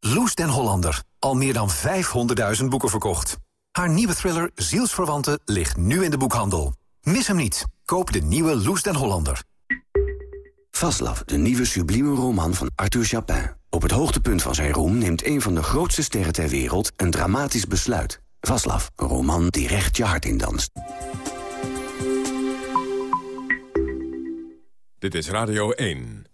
Loes den Hollander. Al meer dan 500.000 boeken verkocht. Haar nieuwe thriller Zielsverwanten ligt nu in de boekhandel. Mis hem niet. Koop de nieuwe Loes den Hollander. Vaslav, de nieuwe sublieme roman van Arthur Chapin. Op het hoogtepunt van zijn roem neemt een van de grootste sterren ter wereld... een dramatisch besluit. Vaslav, een roman die recht je hart in danst. Dit is Radio 1.